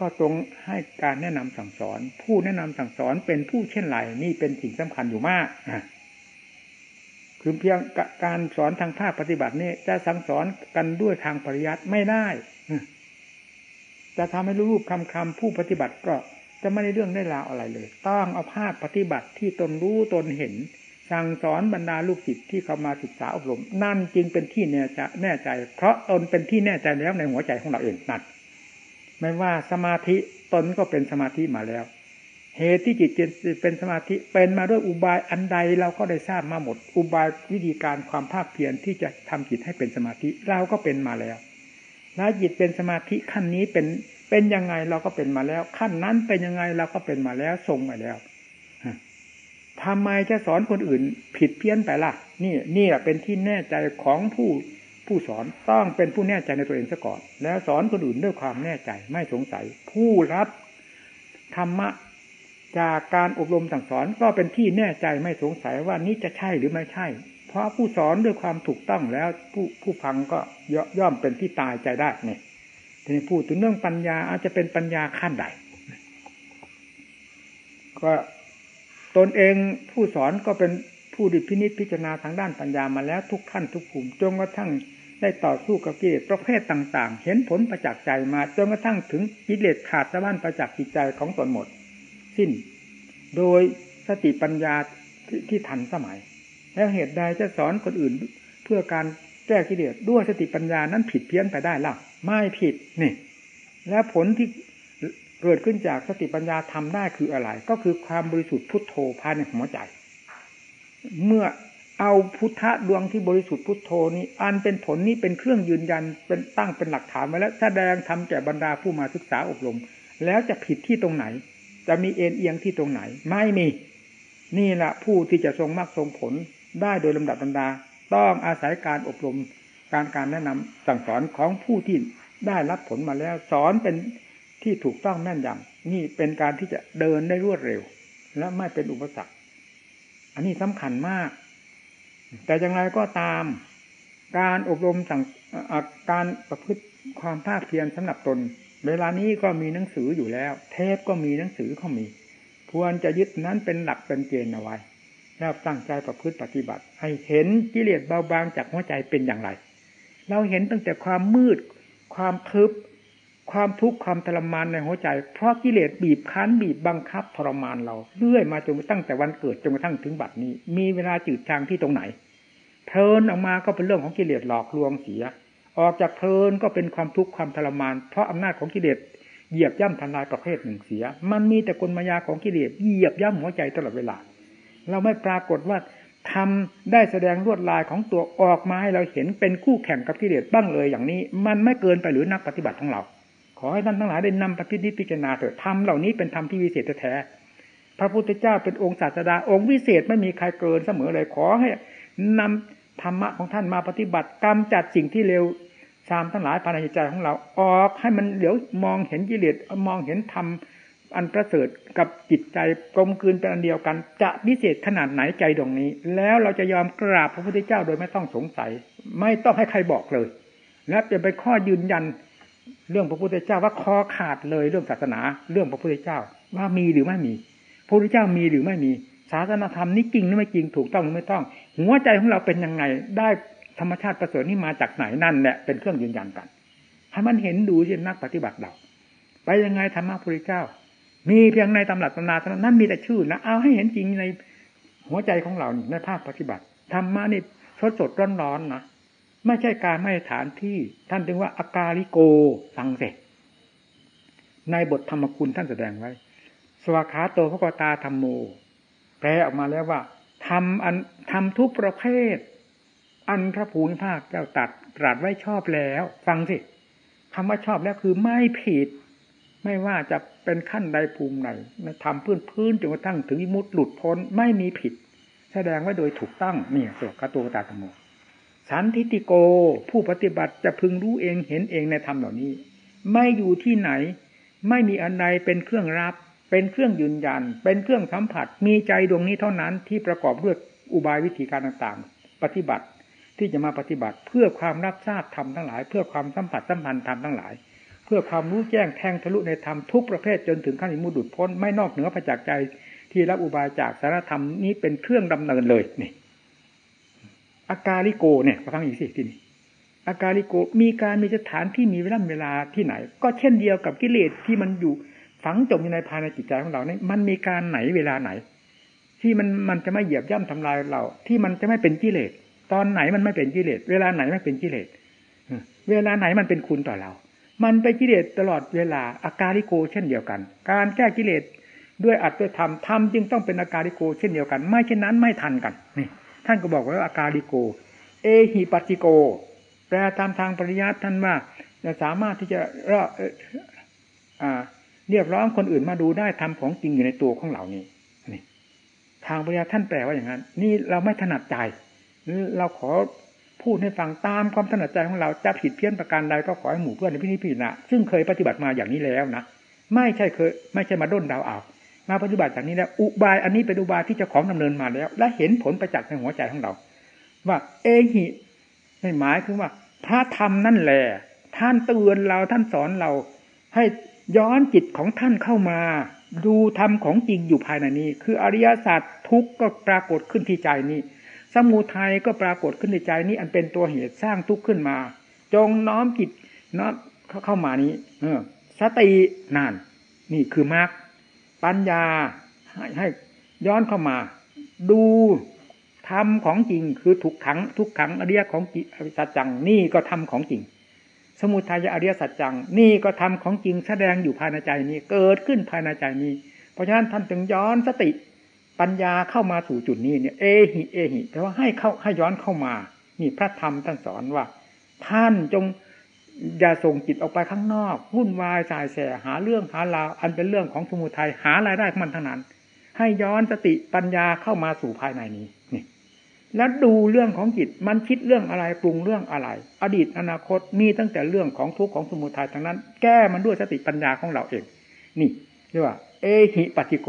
ก็ทรงให้การแนะนำสั่งสอน ผู้แนะนำสั่งสอนเป็นผู้เช่นไรนี่เป็นสิ่งสำคัญอยู่มากคือเพียงการสอนทางภาคปฏิบัตินี่จะสั่งสอนกันด้วยทางปริยัติไม่ได้จะทำให้รู้รูปคำคำผู้ปฏิบัติก็จะไม่ได้เรื่องได้ราวอะไรเลย ต้องเอาภาคปฏิบัติที่ตนรู้ตนเห็น สั่งสอนบรรดาลูกศิษย์ที่เขามาศึกษาอบรม นั่นจึงเป็นที่แน่ใจแน่ใจเพราะตนเป็นที่แน่ใจแล้วในหัวใจของเราเองนั่น ไม่ว่าสมาธิตนก็เป็นสมาธิมาแล้ว เหตุที่จิตเป็นสมาธิเป็นมาด้วยอุบายอันใดเราก็ได้ทราบมาหมด อุบายวิธีการความภาคเพียรที่จะทำจิตให้เป็นสมาธิเราก็เป็นมาแล้วแลวจิตเป็นสมาธิขั้นนี้เป็นเป็นยังไงเราก็เป็นมาแล้ว ขั้นนั้นเป็นยังไงเราก็เป็นมาแล้วทรงมาแล้วทำไมจะสอนคนอื่นผิดเพี้ยนไปล่ะ นี่นี่แหละเป็นที่แน่ใจของผู้ ผู้สอนต้องเป็นผู้แน่ใจในตัวเองซะก่อน แล้วสอนคนอื่นด้วยความแน่ใจไม่สงสัย ผู้รับธรรมะจากการอบรมสั่งสอนก็เป็นที่แน่ใจไม่สงสัยว่านี้จะใช่หรือไม่ใช่ เพราะผู้สอนด้วยความถูกต้องแล้วผู้ผู้ฟังก็ย่อมเป็นที่ตายใจได้เนี่ยทีนี้พูดถึงเรื่องปัญญาอาจจะเป็นปัญญาขั้นใดก็ตนเองผู้สอนก็เป็นผู้ดิพินิจพิจารณาทางด้านปัญญามาแล้วทุกขั้นทุกภูมิจนกระทั่ง ได้ต่อสู้กับกิเลสประเภทต่างๆ เห็นผลประจักษ์ใจมาจนกระทั่งถึงกิเลสขาดสะบั้นประจักษ์จิตใจของตนหมด สิ้น โดยสติปัญญาทที่ทันสมัย แล้วเหตุใดจะสอนคนอื่น เพื่อการแก้กิเลสด้วยสติปัญญานั้นผิดเพี้ยนไปได้ล่ะ ไม่ผิดนี่ และผลที่เกิดขึ้นจากสติปัญญาทำได้คืออะไร ก็คือความบริสุทธิ์พุทโธภายในหัวใจ เมื่อ เอาพุทธะดวงที่บริสุทธิ์พุทโธนี้ อันเป็นผลนี้เป็นเครื่องยืนยันเป็นตั้งเป็นหลักฐานไว้แล้วแสดงทำแก่บรรดาผู้มาศึกษาอบรม แล้วจะผิดที่ตรงไหน จะมีเอ็นเอียงที่ตรงไหน ไม่มี นี่แหละผู้ที่จะทรงมรรคทรงผลได้โดยลำดับลำดา ต้องอาศัยการอบรมการการแนะนำสั่งสอนของผู้ที่ได้รับผลมาแล้ว สอนเป็นที่ถูกต้องแม่นยำนี่เป็นการที่จะเดินได้รวดเร็ว และไม่เป็นอุปสรรค อันนี้สำคัญมาก แต่อย่างไรก็ตาม การอบรมสั่งการประพฤติความภาคเพียรสำหรับตน เวลานี้ก็มีหนังสืออยู่แล้ว เทปก็มีหนังสือเขามี ควรจะยึดนั้นเป็นหลักเป็นเกณฑ์เอาไว้ แล้วตั้งใจประพฤติปฏิบัติ ให้เห็นกิเลสเบาบางจากหัวใจเป็นอย่างไร เราเห็นตั้งแต่ความมืด ความทึบ ความทุกข์ความทรมานในหัวใจ เพราะกิเลสบีบคั้นบีบบังคับทรมานเราเรื่อยมาจนตั้งแต่วันเกิดจนกระทั่งถึงบัดนี้ มีเวลาจืดจางที่ตรงไหน เพลินออกมาก็เป็นเรื่องของกิเลสหลอกลวงเสีย ออกจากเพลินก็เป็นความทุกข์ความทรมาน เพราะอำนาจของกิเลสเหยียบย่ำทำลายประเภทหนึ่งเสีย มันมีแต่กลมายาของกิเลสเหยียบย่ำหัวใจตลอดเวลา เราไม่ปรากฏว่าทำได้แสดงลวดลายของตัวออกมาให้เราเห็นเป็นคู่แข่งกับกิเลสบ้างเลยอย่างนี้ มันไม่เกินไปหรือนักปฏิบัติของเรา ขอให้ท่านทั้งหลายได้นำปฏิทิพิจารณาเถิดธรรมเหล่านี้เป็นธรรมที่วิเศษแท้พระพุทธเจ้าเป็นองค์ศาสดาองค์วิเศษไม่มีใครเกินเสมอเลยขอให้นำธรรมะของท่านมาปฏิบัติกรรมจัดสิ่งที่เร็วฌามทั้งหลายภายในใจของเราออกให้มันเดี๋ยวมองเห็นกิเลสมองเห็นธรรมอันประเสริฐกับจิตใจกลมกลืนเป็นอันเดียวกัน จะพิเศษขนาดไหนใจดวงนี้ แล้วเราจะยอมกราบพระพุทธเจ้าโดยไม่ต้องสงสัย ไม่ต้องให้ใครบอกเลย และจะเป็นข้อยืนยัน เรื่องพระพุทธเจ้าว่าคอขาดเลยเรื่องศาสนา เรื่องพระพุทธเจ้า ว่ามีหรือไม่มี พระพุทธเจ้ามีหรือไม่มีศาสนาธรรมนี้จริงหรือไม่จริงถูกต้องหรือไม่ต้อง หัวใจของเราเป็นยังไงได้ธรรมชาติประเสริฐนี้มาจากไหนนั่นแหละเป็นเครื่องยืนยันกันให้มันเห็นดูเช่นนักปฏิบัติเราไปยังไงธรรมะพระพุทธเจ้า มีเพียงในตำรับตำนาเท่านั้นนั่นมีแต่ชื่อนะเอาให้เห็นจริงในหัวใจของเราในภาคปฏิบัติธรรมะนี่สดสดร้อนร้อนนะ ไม่ใช่การไม่ฐานที่ ท่านถึงว่าอากาลิโกฟังเสร็จในบทธรรมคุณท่านแสดงไว้ สวากขาโตพระกตาธรรมโม แปลออกมาแล้วว่าทำอันทำทุกประเภท อันพระภูมิภาคเจ้าตัดตรัสไว้ชอบแล้ว ฟังสิคำว่าชอบแล้วคือไม่ผิด ไม่ว่าจะเป็นขั้นใดภูมิไหนทำพื้นพื้นจนกระทั่งถึงมุดหลุดพ้นไม่มีผิด แสดงไว้โดยถูกต้องเนี่ยสวากขาโตพระกตาธรรมโม สันทิติโกผู้ปฏิบัติจะพึงรู้เองเห็นเองในธรรมเหล่านี้ ไม่อยู่ที่ไหน ไม่มีอันใดเป็นเครื่องรับ เป็นเครื่องยืนยัน เป็นเครื่องสัมผัส มีใจดวงนี้เท่านั้นที่ประกอบด้วยอุบายวิธีการต่างๆ ปฏิบัติที่จะมาปฏิบัติเพื่อความรับทราบธรรมทั้งหลาย เพื่อความสัมผัสสัมพันธ์ธรรมทั้งหลาย เพื่อความรู้แจ้งแทงทะลุในธรรมทุกประเภทจนถึงขั้นมุดุดพ้นไม่นอกเหนือประจักษ์ใจที่รับอุบายจากสารธรรมนี้เป็นเครื่องดำเนินเลยนี่ อากาลิโกเนี่ยฟังอีกสิที่นี่อากาลิโกมีการมีสถานที่มีเวลาเวลาที่ไหน ก็เช่นเดียวกับกิเลสที่มันอยู่ฝังจมอยู่ในภายในจิตใจของเราเนี่ยมันมีการไหนเวลาไหน ที่มันมันจะไม่เหยียบย่ำทำลายเรา ที่มันจะไม่เป็นกิเลสตอนไหนมันไม่เป็นกิเลสเวลาไหนไม่เป็นกิเลสเวลาไหนมันเป็นคุณต่อเรา มันเป็นกิเลสตลอดเวลาอาการิโก เช่นเดียวกัน การแก้กิเลสด้วยอัตด้วยธรรมธรรมจึงต้องเป็นอาการิโก เช่นเดียวกัน ไม่เช่นนั้นไม่ทันกันนี่ ท่านก็บอกว่าอาการิโก เอหิปัติโก แปลตามทางปริยัติท่านว่าจะสามารถที่จะเรียกร้องคนอื่นมาดูได้ทำของจริงอยู่ในตัวของเหล่านี้นี่ ทางปริยัติท่านแปลว่าอย่างนั้น นี่เราไม่ถนัดใจเราขอพูดให้ฟังตามความถนัดใจของเราจะผิดเพี้ยนประการใดก็ขอให้หมู่เพื่อนในพิธีพิจารณาซึ่งเคยปฏิบัติมาอย่างนี้แล้วนะไม่ใช่เคย ไม่ใช่มาด้นดาวเอา มาปฏิบัติจากนี้แล้ว อุบายอันนี้เป็นอุบายที่เจ้าของดำเนินมาแล้ว และเห็นผลประจักษ์ในหัวใจของเรา ว่าเอหิในหมายคือว่า พระธรรมนั่นแหละท่านเตือนเราท่านสอนเราให้ย้อนจิตของท่านเข้ามา ดูธรรมของจริงอยู่ภายในนี้ คืออริยสัจทุกข์ก็ปรากฏขึ้นที่ใจนี้ สมุทัยก็ปรากฏขึ้นในใจนี้ อันเป็นตัวเหตุสร้างทุกข์ขึ้นมา จงน้อมจิตน้อมเข้ามานี้ เออ สตินานนี่คือมรรค ปัญญาให้ให้ย้อนเข้ามา ดูธรรมของจริงคือทุกขัง ทุกขังอริยของจิสัจจังนี่ก็ทำของจริง สมุทัยอริยสัจจัง นี่ก็ทำของจริงแสดงอยู่ภายในใจนี้เกิดขึ้นภายในใจนี้ เพราะฉะนั้นท่านจึงย้อนสติปัญญาเข้ามาสู่จุดนี้เนี่ยเอหิเอหิแปลว่าให้เข้าให้ย้อนเข้ามานี่พระธรรมท่านสอนว่า ท่านจง อย่าส่งจิตออกไปข้างนอกวุ่นวายสายแสหาเรื่องหาราวอันเป็นเรื่องของสมุทัยหารายได้ของมันทั้งนั้น ให้ย้อนสติปัญญาเข้ามาสู่ภายในนี้นี่แล้วดูเรื่องของจิตมันคิดเรื่องอะไรปรุงเรื่องอะไร อดีตอนาคตมีตั้งแต่เรื่องของทุกข์ของสมุทัยทั้งนั้น แก้มันด้วยสติปัญญาของเราเอง นี่เรียกว่า เอหิปัติโก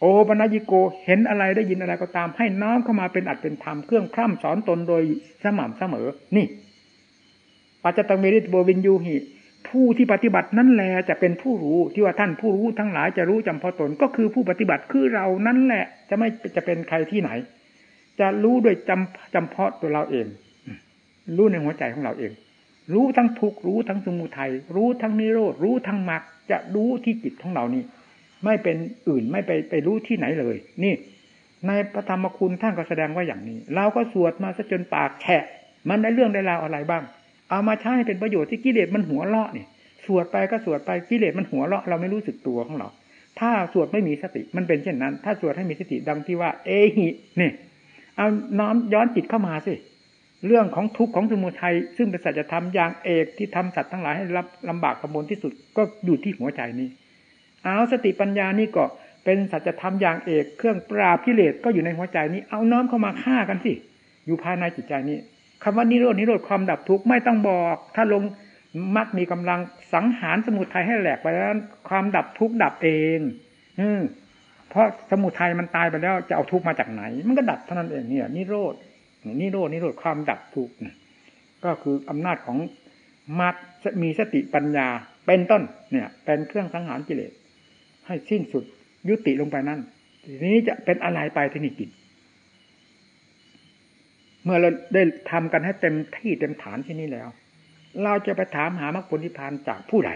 โอปัญญิโกเห็นอะไรได้ยินอะไรก็ตาม ให้น้อมเข้ามาเป็นอัดเป็นธรรมเครื่องพร่ำสอนตนโดยสม่ำเสมอ นี่ ปัจจตังเมริตโบวินยูหิ ผู้ที่ปฏิบัตินั่นแหละจะเป็นผู้รู้ที่ว่าท่านผู้รู้ทั้งหลายจะรู้จำพอตนก็คือผู้ปฏิบัติคือเรานั่นแหละ จะไม่จะเป็นใครที่ไหน จะรู้โดยจำจำเพาะตัวเราเอง รู้ในหัวใจของเราเอง รู้ทั้งทุกรู้ทั้งสมุทัยรู้ทั้งนิโรธรู้ทั้งมรรคจะรู้ที่จิตของเรานี่ไม่เป็นอื่นไม่ไปไปรู้ที่ไหนเลย นี่ ในพระธรรมคุณท่านก็แสดงว่าอย่างนี้ เราก็สวดมาซะจนปากแฉะ มันได้เรื่องได้ราวอะไรบ้าง เอามาใช้ให้เป็นประโยชน์ที่กิเลสมันหัวเลาะเนี่ยสวดไปก็สวดไปกิเลสมันหัวเราะเราไม่รู้สึกตัวของเรา ถ้าสวดไม่มีสติมันเป็นเช่นนั้น ถ้าสวดให้มีสติดังที่ว่า เอหิเนี่ยเอาน้อมย้อนจิตเข้ามาสิเรื่องของทุกข์ของสมุทัยซึ่งเป็นสัจธรรมอย่างเอกที่ทำสัตว์ทั้งหลายให้รับลำบากกระบนที่สุดก็อยู่ที่หัวใจนี้เอาสติปัญญานี่ก็เป็นสัจธรรมอย่างเอกเครื่องปราบกิเลสก็อยู่ในหัวใจนี้เอาน้อมเข้ามาฆ่ากันสิอยู่ภายในจิตใจนี้ คำว่านิโรดนิโรธความดับทุกข์ไม่ต้องบอก ถ้าลงมักมีกำลังสังหารสมุทัยให้แหลกไปแล้วความดับทุกข์ดับเองอืเพราะสมุทัยมันตายไปแล้วจะเอาทุกข์มาจากไหน มันก็ดับเท่านั้นเองเนี่ยนิโรดนิโรดนิโรธความดับทุกข์ก็คืออำนาจของมัดมีสติปัญญาเป็นต้นเนี่ย เป็นเครื่องสังหารกิเลสให้สิ้นสุดยุติลงไปนั่นทีนี้จะเป็นอะไรไปที่นี่กิจ มื่อเราได้ทำกันให้เต็มที่เต็มฐานที่นี้แล้ว เราจะไปถามหามรรคผลนิพพานจากผู้ใด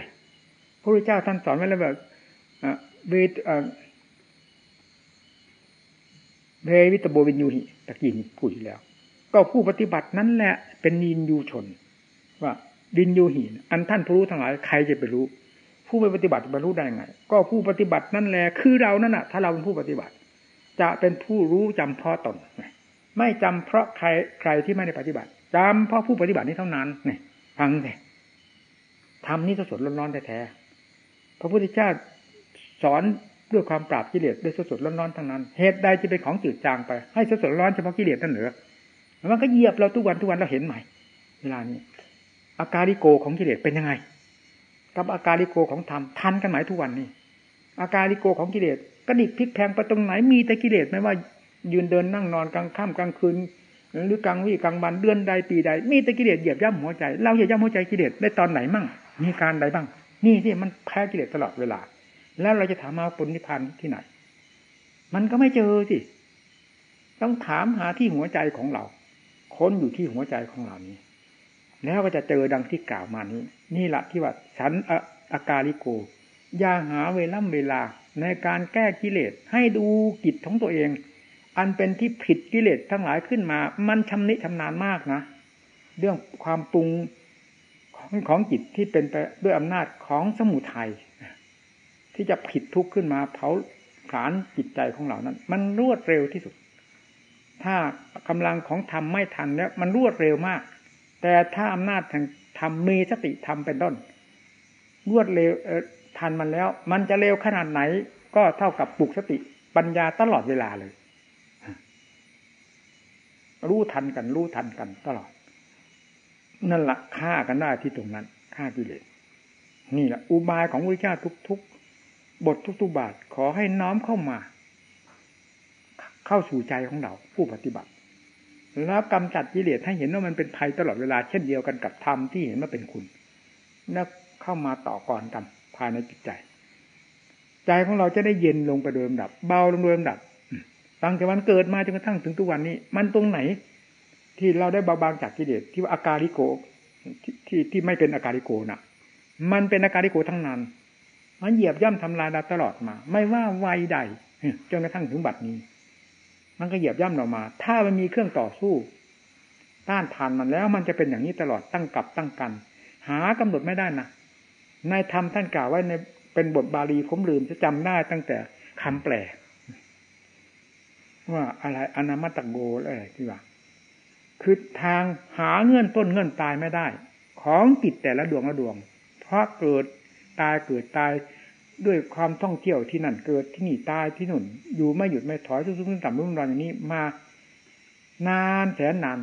พระพุทธเจ้าท่านสอนไว้แล้วแบบเวทเววิตโบวินยูหิตะกี้นี้พูดอยู่แล้ว ก็ผู้ปฏิบัตินั้นแหละเป็นนินยูชน ว่าดินยูหิอันท่านผู้รู้ทั้งหลายใครจะไปรู้ ผู้ไม่ปฏิบัติไปรู้ได้ไง ก็ผู้ปฏิบัตินั่นแหละคือเรานั่นแหะถ้าเราเป็นผู้ปฏิบัติ จะเป็นผู้รู้จำเพาะตน ไม่จำเพราะใครใครที่ไม่ได้ปฏิบัติจำเพราะผู้ปฏิบัตินี้เท่านั้นเนี่ยฟังเลยทำนี่สดๆร้อนๆแท้ๆพระพุทธเจ้าสอนด้วยความปราบกิเลสด้วยสดๆร้อนๆทั้งนั้น เหตุใดจะเป็นของจืดจางไป ให้สดๆร้อนเฉพาะกิเลสนั่นเหรอมันก็เหยียบเราทุกวันทุกวันเราเห็นใหม่ เวลานี้อาการิโกของกิเลสเป็นยังไง กับอาการิโกของธรรมทันกันไหมทุกวันนี้อาการิโกของกิเลสกระดิกพลิกแพงไปตรงไหนมีแต่กิเลสไม่ว่า ยืนเดินนั่งนอนกลางค่ำกลางคืน หรือกลางวี่กลางวันเดือนใดปีใด มีแต่กิเลสเหยียบย่ำหัวใจเราเหยียบย่ำหัวใจกิเลสได้ตอนไหนมั่ง มีการใดบ้าง นี่ที่มันแพ้กิเลสตลอดเวลา แล้วเราจะถามมาปุณิพันธ์ที่ไหน มันก็ไม่เจอสิต้องถามหาที่หัวใจของเรา ค้นอยู่ที่หัวใจของเรานี้ แล้วก็จะเจอดังที่กล่าวมานี้ นี่แหละที่ว่าฉันอาการิโกอย่าหาเวล่ำเวลาในการแก้กิเลสให้ดูกิจของตัวเอง อันเป็นที่ผิดกิเลสทั้งหลายขึ้นมา มันชำนิชำนาญมากนะ เรื่องความปรุงของของจิตที่เป็นไปด้วยอำนาจของสมุทัยที่จะผิดทุกข์ขึ้นมาเผาผลาญจิตใจของเรานั้น มันรวดเร็วที่สุด ถ้ากำลังของธรรมไม่ทันแล้วมันรวดเร็วมาก แต่ถ้าอำนาจแห่งธรรมมีสติธรรมเป็นต้น รวดเร็วทันมันแล้ว มันจะเร็วขนาดไหน ก็เท่ากับปลุกสติปัญญาตลอดเวลาเลย รู้ทันกันรู้ทันกันตลอด นั่นแหละฆ่ากันได้ที่ตรงนั้นฆ่ากิเลสนี่แหละอุบายของพระเจ้าทุกๆ บททุกๆบาทขอให้น้อมเข้ามา เข้าสู่ใจของเราผู้ปฏิบัติ แล้วกำจัดกิเลสให้เห็นว่ามันเป็นภัยตลอดเวลาเช่นเดียวกันกับธรรมที่เห็นว่าเป็นคุณแล้วเข้ามาต่อกรกันภายในจิตใจ ใจของเราจะได้เย็นลงไปโดยลำดับ เบาลงโดยลำดับ ตั้งแต่วันเกิดมาจนกระทั่งถึงทุกวันนี้ มันตรงไหน ที่เราได้เบาบางจากกิเลสที่ว่าอาการิโกที่ที่ไม่เป็นอาการิโกนะมันเป็นอาการิโกทั้งนั้น มันเหยียบย่ำทำลายเราตลอดมา ไม่ว่าวัยใดจนกระทั่งถึงบัดนี้ มันก็เหยียบย่ำเรามา ถ้ามันมีเครื่องต่อสู้ ต้านทานมันแล้วมันจะเป็นอย่างนี้ตลอดตั้งกับตั้งกัน หากำหนดไม่ได้นะในธรรมท่านกล่าวไว้ในเป็นบทบาลีผมลืมจะจำได้ตั้งแต่คำแปล ว่าอะไรอนามัตโกอะไรที่ว่าคือทางหาเงื่อนต้นเงื่อนตายไม่ได้ ของจิตแต่ละดวงละดวง เพราะเกิดตายเกิดตายด้วยความท่องเที่ยวที่นั่นเกิดที่นี่ตายที่นู่น อยู่ไม่หยุดไม่ถอยซุ้มๆต่ำรุ่มรอนอย่างนี้มา นานแสนนาน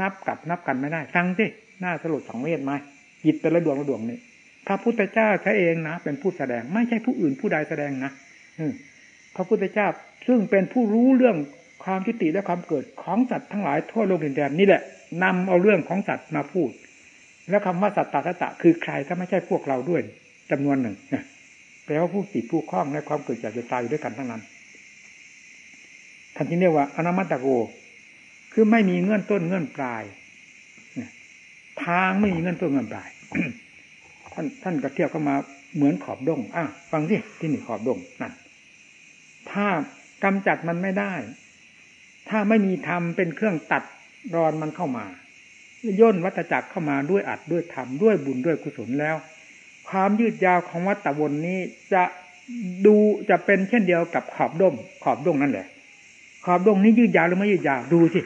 นับกับนับกันไม่ได้ฟังสิหน้าสลดสองเวทไหมจิตแต่ละดวงละดวงนี่พระพุทธเจ้าใช้เองนะเป็นผู้แสดงไม่ใช่ผู้อื่นผู้ใดแสดงนะ พระพุทธเจ้าซึ่งเป็นผู้รู้เรื่องความทิฏฐิและความเกิดของสัตว์ทั้งหลายทั่วโลกดินแดนนี่แหละนำเอาเรื่องของสัตว์มาพูด แล้วคำว่าสัตตาตะคือใครถ้าไม่ใช่พวกเราด้วยจำนวนหนึ่งแปลว่าผู้ติดผู้คล้องในความเกิดจากจะตายอยู่ด้วยกันทั้งนั้นท่านที่เรียกว่าอนามัตตโก คือไม่มีเงื่อนต้นเงื่อนปลายทางไม่มีเงื่อนต้นเงื่อนปลาย ท่านท่านก็เทียบเข้ามาเหมือนขอบดงอะฟังสิที่นี่ขอบดงนั่น ถ้ากำจัดมันไม่ได้ ถ้าไม่มีธรรมเป็นเครื่องตัดรอนมันเข้ามาย่นวัตจักรเข้ามาด้วยอัดด้วยธรรมด้วยบุญด้วยกุศลแล้ว ความยืดยาวของวัตวนนี้จะดูจะเป็นเช่นเดียวกับขอบด้งขอบด้งนั่นแหละ ขอบด้งนี้ยืดยาวหรือไม่ยืดยาวดูสิ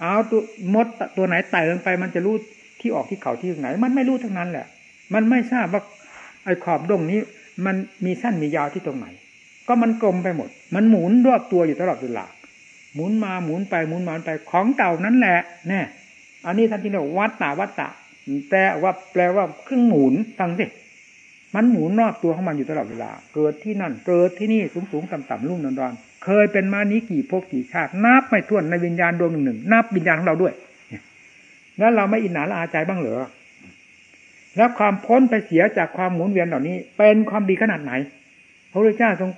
เอาตัวมดตัวไหนไต่ลงไป มันจะรู้ที่ออกที่เข่าที่ไหน มันไม่รู้ทั้งนั้นแหละ มันไม่ทราบว่าไอ้ขอบด้งนี้ มันมีสั้นมียาวที่ตรงไหน ก็มันกลมไปหมด มันหมุนรอบตัวอยู่ตลอดเวลาหมุนมาหมุนไปหมุนมาไปของเก่านั้นแหละแน่อันนี้ท่านที่เรียกวัตตาวัตตะแต่ว่าแปลว่าเครื่องหมุนฟังสิมันหมุนรอบตัวของมันอยู่ตลอดเวลา เกิดที่นั่นเกิดที่นี่สูงสูงต่ำต่ำรุ่มนอนดอนเคยเป็นมานี้กี่ภพกี่ชาติ นับไม่ถ้วนในวิญญาณดวงหนึ่งหนึ่งนับวิญญาณของเราด้วยแล้วเราไม่อินหนาละอาใจบ้างเหรอแล้วความพ้นไปเสียจากความหมุนเวียนเหล่านี้ เป็นความดีขนาดไหนพระพุทธเจ้าทรง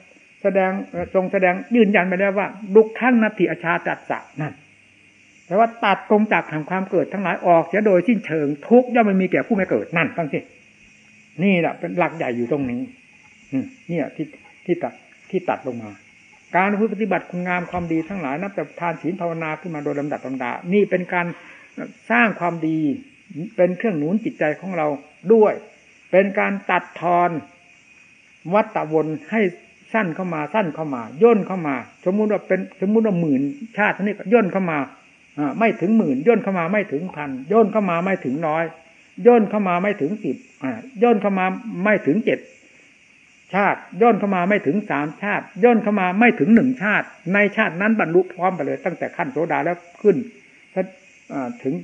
แสดงทรงแสดงยืนยันไปแล้วว่าดุขั้งนาทีอาชาจัดสะนั่นแปลว่าตัดกงจักแห่งความเกิดทั้งหลายออกเสียโดยสิ้นเชิงทุกย่อมไม่มีแก่ผู้ไม่เกิดนั่นฟังสินี่แหละเป็นหลักใหญ่อยู่ตรงนี้นี่ที่ที่ตัดที่ตัดลงมา การปฏิบัติคุณงามความดีทั้งหลายนับแต่ทานศีลภาวนาขึ้นมาโดยลำดับลำดา นี่เป็นการสร้างความดีเป็นเครื่องหนุนจิตใจของเราด้วย เป็นการตัดทอนวัตตะวนให้ สั้นเข้ามาสั้นเข้ามา ย่นเข้ามา สมมุติว่าเป็นสมมุติว่าหมื่นชาตินี้ก็ย่นเข้ามาไม่ถึงหมื่นย่นเข้ามาไม่ถึงพันย่นเข้ามาไม่ถึงน้อยย่นเข้ามาไม่ถึงสิบย่นเข้ามาไม่ถึงเจ็ดชาติ ย่นเข้ามาไม่ถึงสามชาติ ย่นเข้ามาไม่ถึงหนึ่งชาติ ในชาตินั้นบรรลุพร้อมไปเลย ตั้งแต่ขั้นโสดาแล้วขึ้นถึง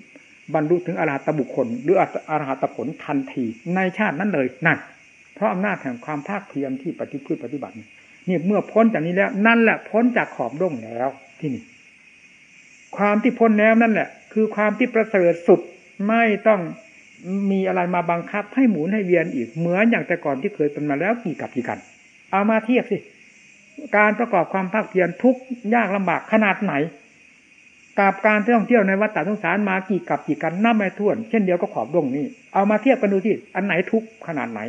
บรรลุถึงอรหัตบุคคล หรืออรหัตผลทันที ในชาตินั้นเลยนั่น ราะอำนาจแห่งความภาคเพียรที่ปฏิพฤติปฏิบัตินี่เมื่อพ้นจากนี้แล้ว นั่นแหละพ้นจากขอบด้งแล้วที่นี่ ความที่พ้นแล้วนั่นแหละ คือความที่ประเสริฐสุดไม่ต้องมีอะไรมาบังคับให้หมุนให้เวียนอีกเหมือนอย่างแต่ก่อนที่เคยเป็นมาแล้วกี่กับกี่กัน เอามาเทียบสิการประกอบความภาคเพียรทุกยากลำบากขนาดไหนกับการท่องเที่ยวในวัดตาสงสารมากี่กับกี่กันนับไม่ถ้วน เช่นเดียวก็ขอบดงนี้เอามาเทียบกันดูที่อันไหนทุกขนาดไหน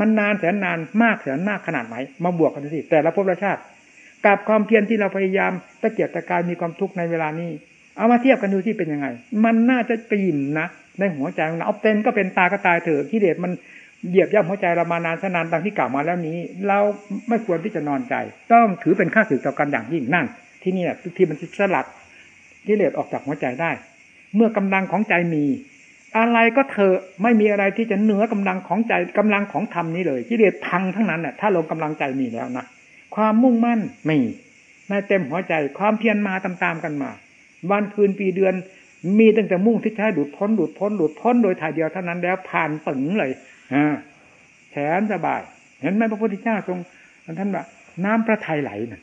มันนานแสนนานมากแสนมากขนาดไหน มาบวกกันสิแต่ละภพละชาติกับความเพียรที่เราพยายามตะเกียกตะกายมีความทุกข์ในเวลานี้ เอามาเทียบกันดูที่เป็นยังไง มันน่าจะปริ่มนะในหัวใจของเราเอาเป็นก็เป็นตาก็ตายเถอะกิเลสมันเหยียบย่ำหัวใจเรามานานสนานดังที่กล่าวมาแล้วนี้ เราไม่ควรที่จะนอนใจ ต้องถือเป็นค่าสึกต่อกันอย่างยิ่งนั่น ที่นี่ที่มันสลัดกิเลสออกจากหัวใจได้ เมื่อกำลังของใจมี อะไรก็เถอะไม่มีอะไรที่จะเหนือกำลังของใจกำลังของธรรมนี้เลยกิเลสพังทั้งนั้นเนี่ยถ้าลงกำลังใจมีแล้วนะความมุ่งมั่นมีในเต็มหัวใจความเพียรมาตามๆกันมา วันคืนปีเดือน มีตั้งแต่มุ่งที่ใช้ดูดพ้นดูดพ้นดูดพ้นโดยถ่ายเดียวเท่านั้นแล้วผ่านปึงเลยอ่าแขนสบาย เห็นไหมพระพุทธเจ้าทรงท่านว่าน้ำพระทัยไหลน่ะ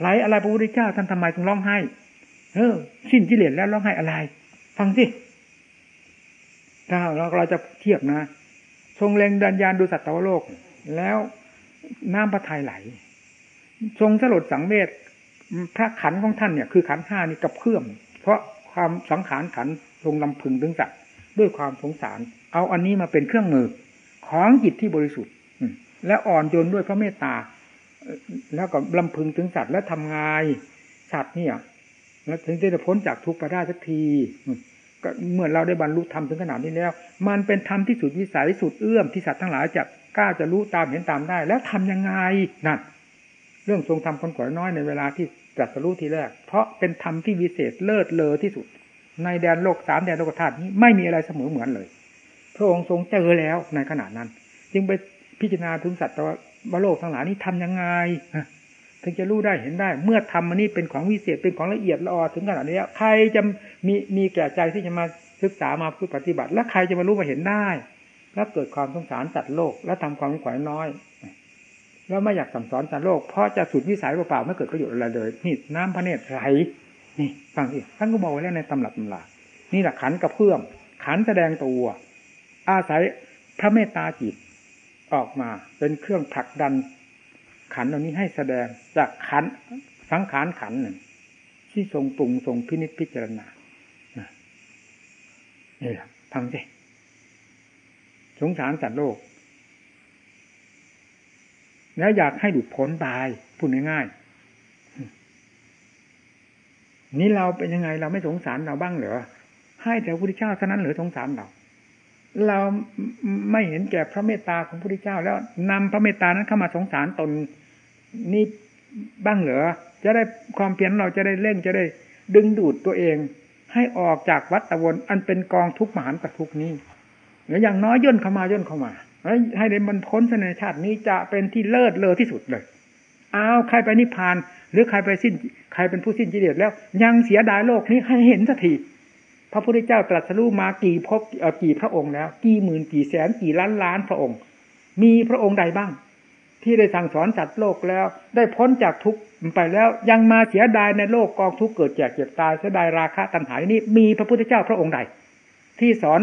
ไหลอะไรพระพุทธเจ้าท่านทำไมถึงร้องไห้เออสิ้นกิเลสแล้วร้องไห้อะไร ฟังสิ ถ้าเราเราจะเทียบนะ ทรงเล็งดันยานดูสัตว์โลก แล้วน้ำพระทัยไหล ทรงสลดสังเวชพระขันของท่านเนี่ยคือขันห้านี่กับเพื่อมเพราะความสังขารขันทรงลำพึงถึงสัตว์ด้วยความสงสาร เอาอันนี้มาเป็นเครื่องมือของจิตที่บริสุทธิ์และอ่อนโยนด้วยพระเมตตา แล้วก็ลำพึงถึงสัตว์และทำงานสัตว์เนี่ย แล้วถึงจะพ้นจากทุกข์ไปได้สักที เมื่อเราได้บรรลุธรรมถึงขนาดนี้แล้ว มันเป็นธรรมที่สุดวิสัยสุดเอื้อมที่สัตว์ทั้งหลายจะกล้าจะรู้ตามเห็นตามได้ แล้วทำยังไงนั่นเรื่องทรงทำคนขวายน้อยในเวลาที่ตรัสรู้ทีแรก เพราะเป็นธรรมที่วิเศษเลิศเลอที่สุด ในแดนโลกสามแดนโลกธาตุนี้ไม่มีอะไรเสมอเหมือนเลย พระองค์ทรงเจอแล้วในขณะนั้น จึงไปพิจารณาถึงสัตว์วโลกทั้งหลายนี้ทํำยังไง ถึงจะรู้ได้เห็นได้ เมื่อทำมันนี้เป็นของวิเศษเป็นของละเอียดละออถึงขนาดนี้ใครจะมีมีแก่ใจที่จะมาศึกษามาพูดปฏิบัติ และใครจะมารู้มาเห็นได้ แล้วเกิดความสงสารสัตว์โลก และทำความขวายน้อย แล้วไม่อยากสั่งสอนสารโลกเพราะจะสุดวิสัยเปล่าๆไม่เกิดประโยชน์อะไรเลยนี่น้ำพระเนตรไหลนี่ฟังสิท่านก็บอกไว้แล้วในตำรับตำรานี่แหละขันกระเพื่อมขันแสดงตัว อาศัยพระเมตตาจิตออกมาเป็นเครื่องผลักดัน ขันเหล่านี้ให้แสดงจากขันสังขารขันหนึ่งที่ทรงปรุงทรงพินิจพิจารณานี่แหละฟังสิสงสารสัตว์โลก แล้วอยากให้หลุดพ้นตายพูดง่ายๆนี่เราเป็นยังไงเราไม่สงสารเราบ้างเหรอให้แต่พระพุทธเจ้าเท่านั้นเหรือสงสารเรา เราไม่เห็นแก่พระเมตตาของพระพุทธเจ้า แล้วนำพระเมตตานั้นเข้ามาสงสารตนนี่บ้างเหรอจะได้ความเพียรเราจะได้เล่นจะได้ดึงดูดตัวเอง ให้ออกจากวัฏวนอันเป็นกองทุกข์มหันตทุกนี้หรืออย่างน้อยย่นเข้ามาย่นเข้ามาให้ได้มันพ้นในชาตินี้จะเป็นที่เลิศเลอที่สุดเลยเอาใครไปนิพพาน หรือใครไปสิ้น ใครเป็นผู้สิ้นกิเลสแล้ว ยังเสียดายโลกนี้ให้เห็นสักที พระพุทธเจ้าตรัสรู้มากี่พบกี่พระองค์แล้ว กี่หมื่นกี่แสนกี่ล้านล้านพระองค์ มีพระองค์ใดบ้าง ที่ได้สั่งสอนสัตว์โลกแล้ว ได้พ้นจากทุกข์ไปแล้ว ยังมาเสียดายในโลกกองทุกข์เกิดแก่เจ็บตายเสียดายราคะตัณหานี้มีพระพุทธเจ้าพระองค์ใด ที่สอน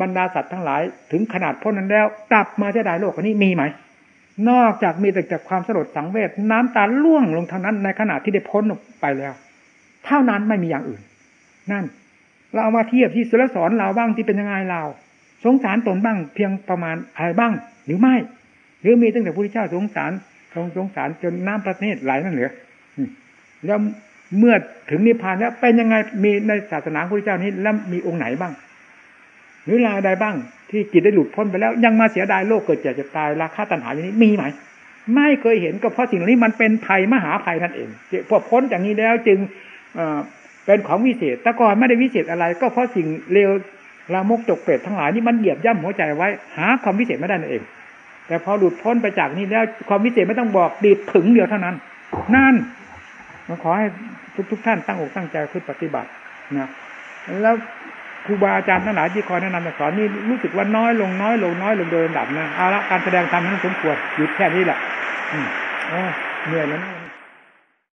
บรรดาสัตว์ทั้งหลาย ถึงขนาดพ้นนั้นแล้วกลับมาจะได้โลกนี้มีไหมนอกจากมีแต่จากความสลดสังเวชน้ำตาล่วงลงทางนั้นในขณะที่ได้พ้นไปแล้ว เท่านั้นไม่มีอย่างอื่น นั่น เราเอามาเทียบที่สุรสอนเราบ้างที่เป็นยังไงเราสงสารตนบ้างเพียงประมาณอะไรบ้าง หรือไม่ หรือมีตั้งแต่พระพุทธเจ้าสงสารทรงสงสารจนน้ำประเทศไหลนั่นเหรอแล้วเมื่อถึงนิพพานแล้วเป็นยังไงมีในศาสนาพระพุทธเจ้านี้แล้วมีองค์ไหนบ้าง หรือลาใดบ้าง ที่จิตได้หลุดพ้นไปแล้ว ยังมาเสียดายโลกเกิดเจ็บจะตายราคาตัณหาอย่างนี้มีไหมไม่เคยเห็นก็เพราะสิ่งเหล่านี้มันเป็นภัยมหาภัยนั่นเองพอพ้นจากนี้แล้วจึง เป็นของวิเศษแต่ก่อนไม่ได้วิเศษอะไร ก็เพราะสิ่งเลวลามกจกเปรตทั้งหลายนี่มันเหยียบย่ำหัวใจไว้ หาความวิเศษไม่ได้นั่นเอง แต่พอหลุดพ้นไปจากนี้แล้วความวิเศษไม่ต้องบอกดีดถึงเดียวเท่านั้น นั่นมันขอให้ทุกทุกท่านตั้งอกตั้งใจขึ้นปฏิบัตินะแล้วครูบาอาจารย์ทั้งหลายที่คอยแนะนำสอนนี่รู้สึกว่าน้อยลงน้อยลงน้อยลงโดยลำดับนะเอาละการแสดงธรรมนั้นสมควรหยุดแค่นี้แหละอืมอ๋อเหนื่อยแล้วนะ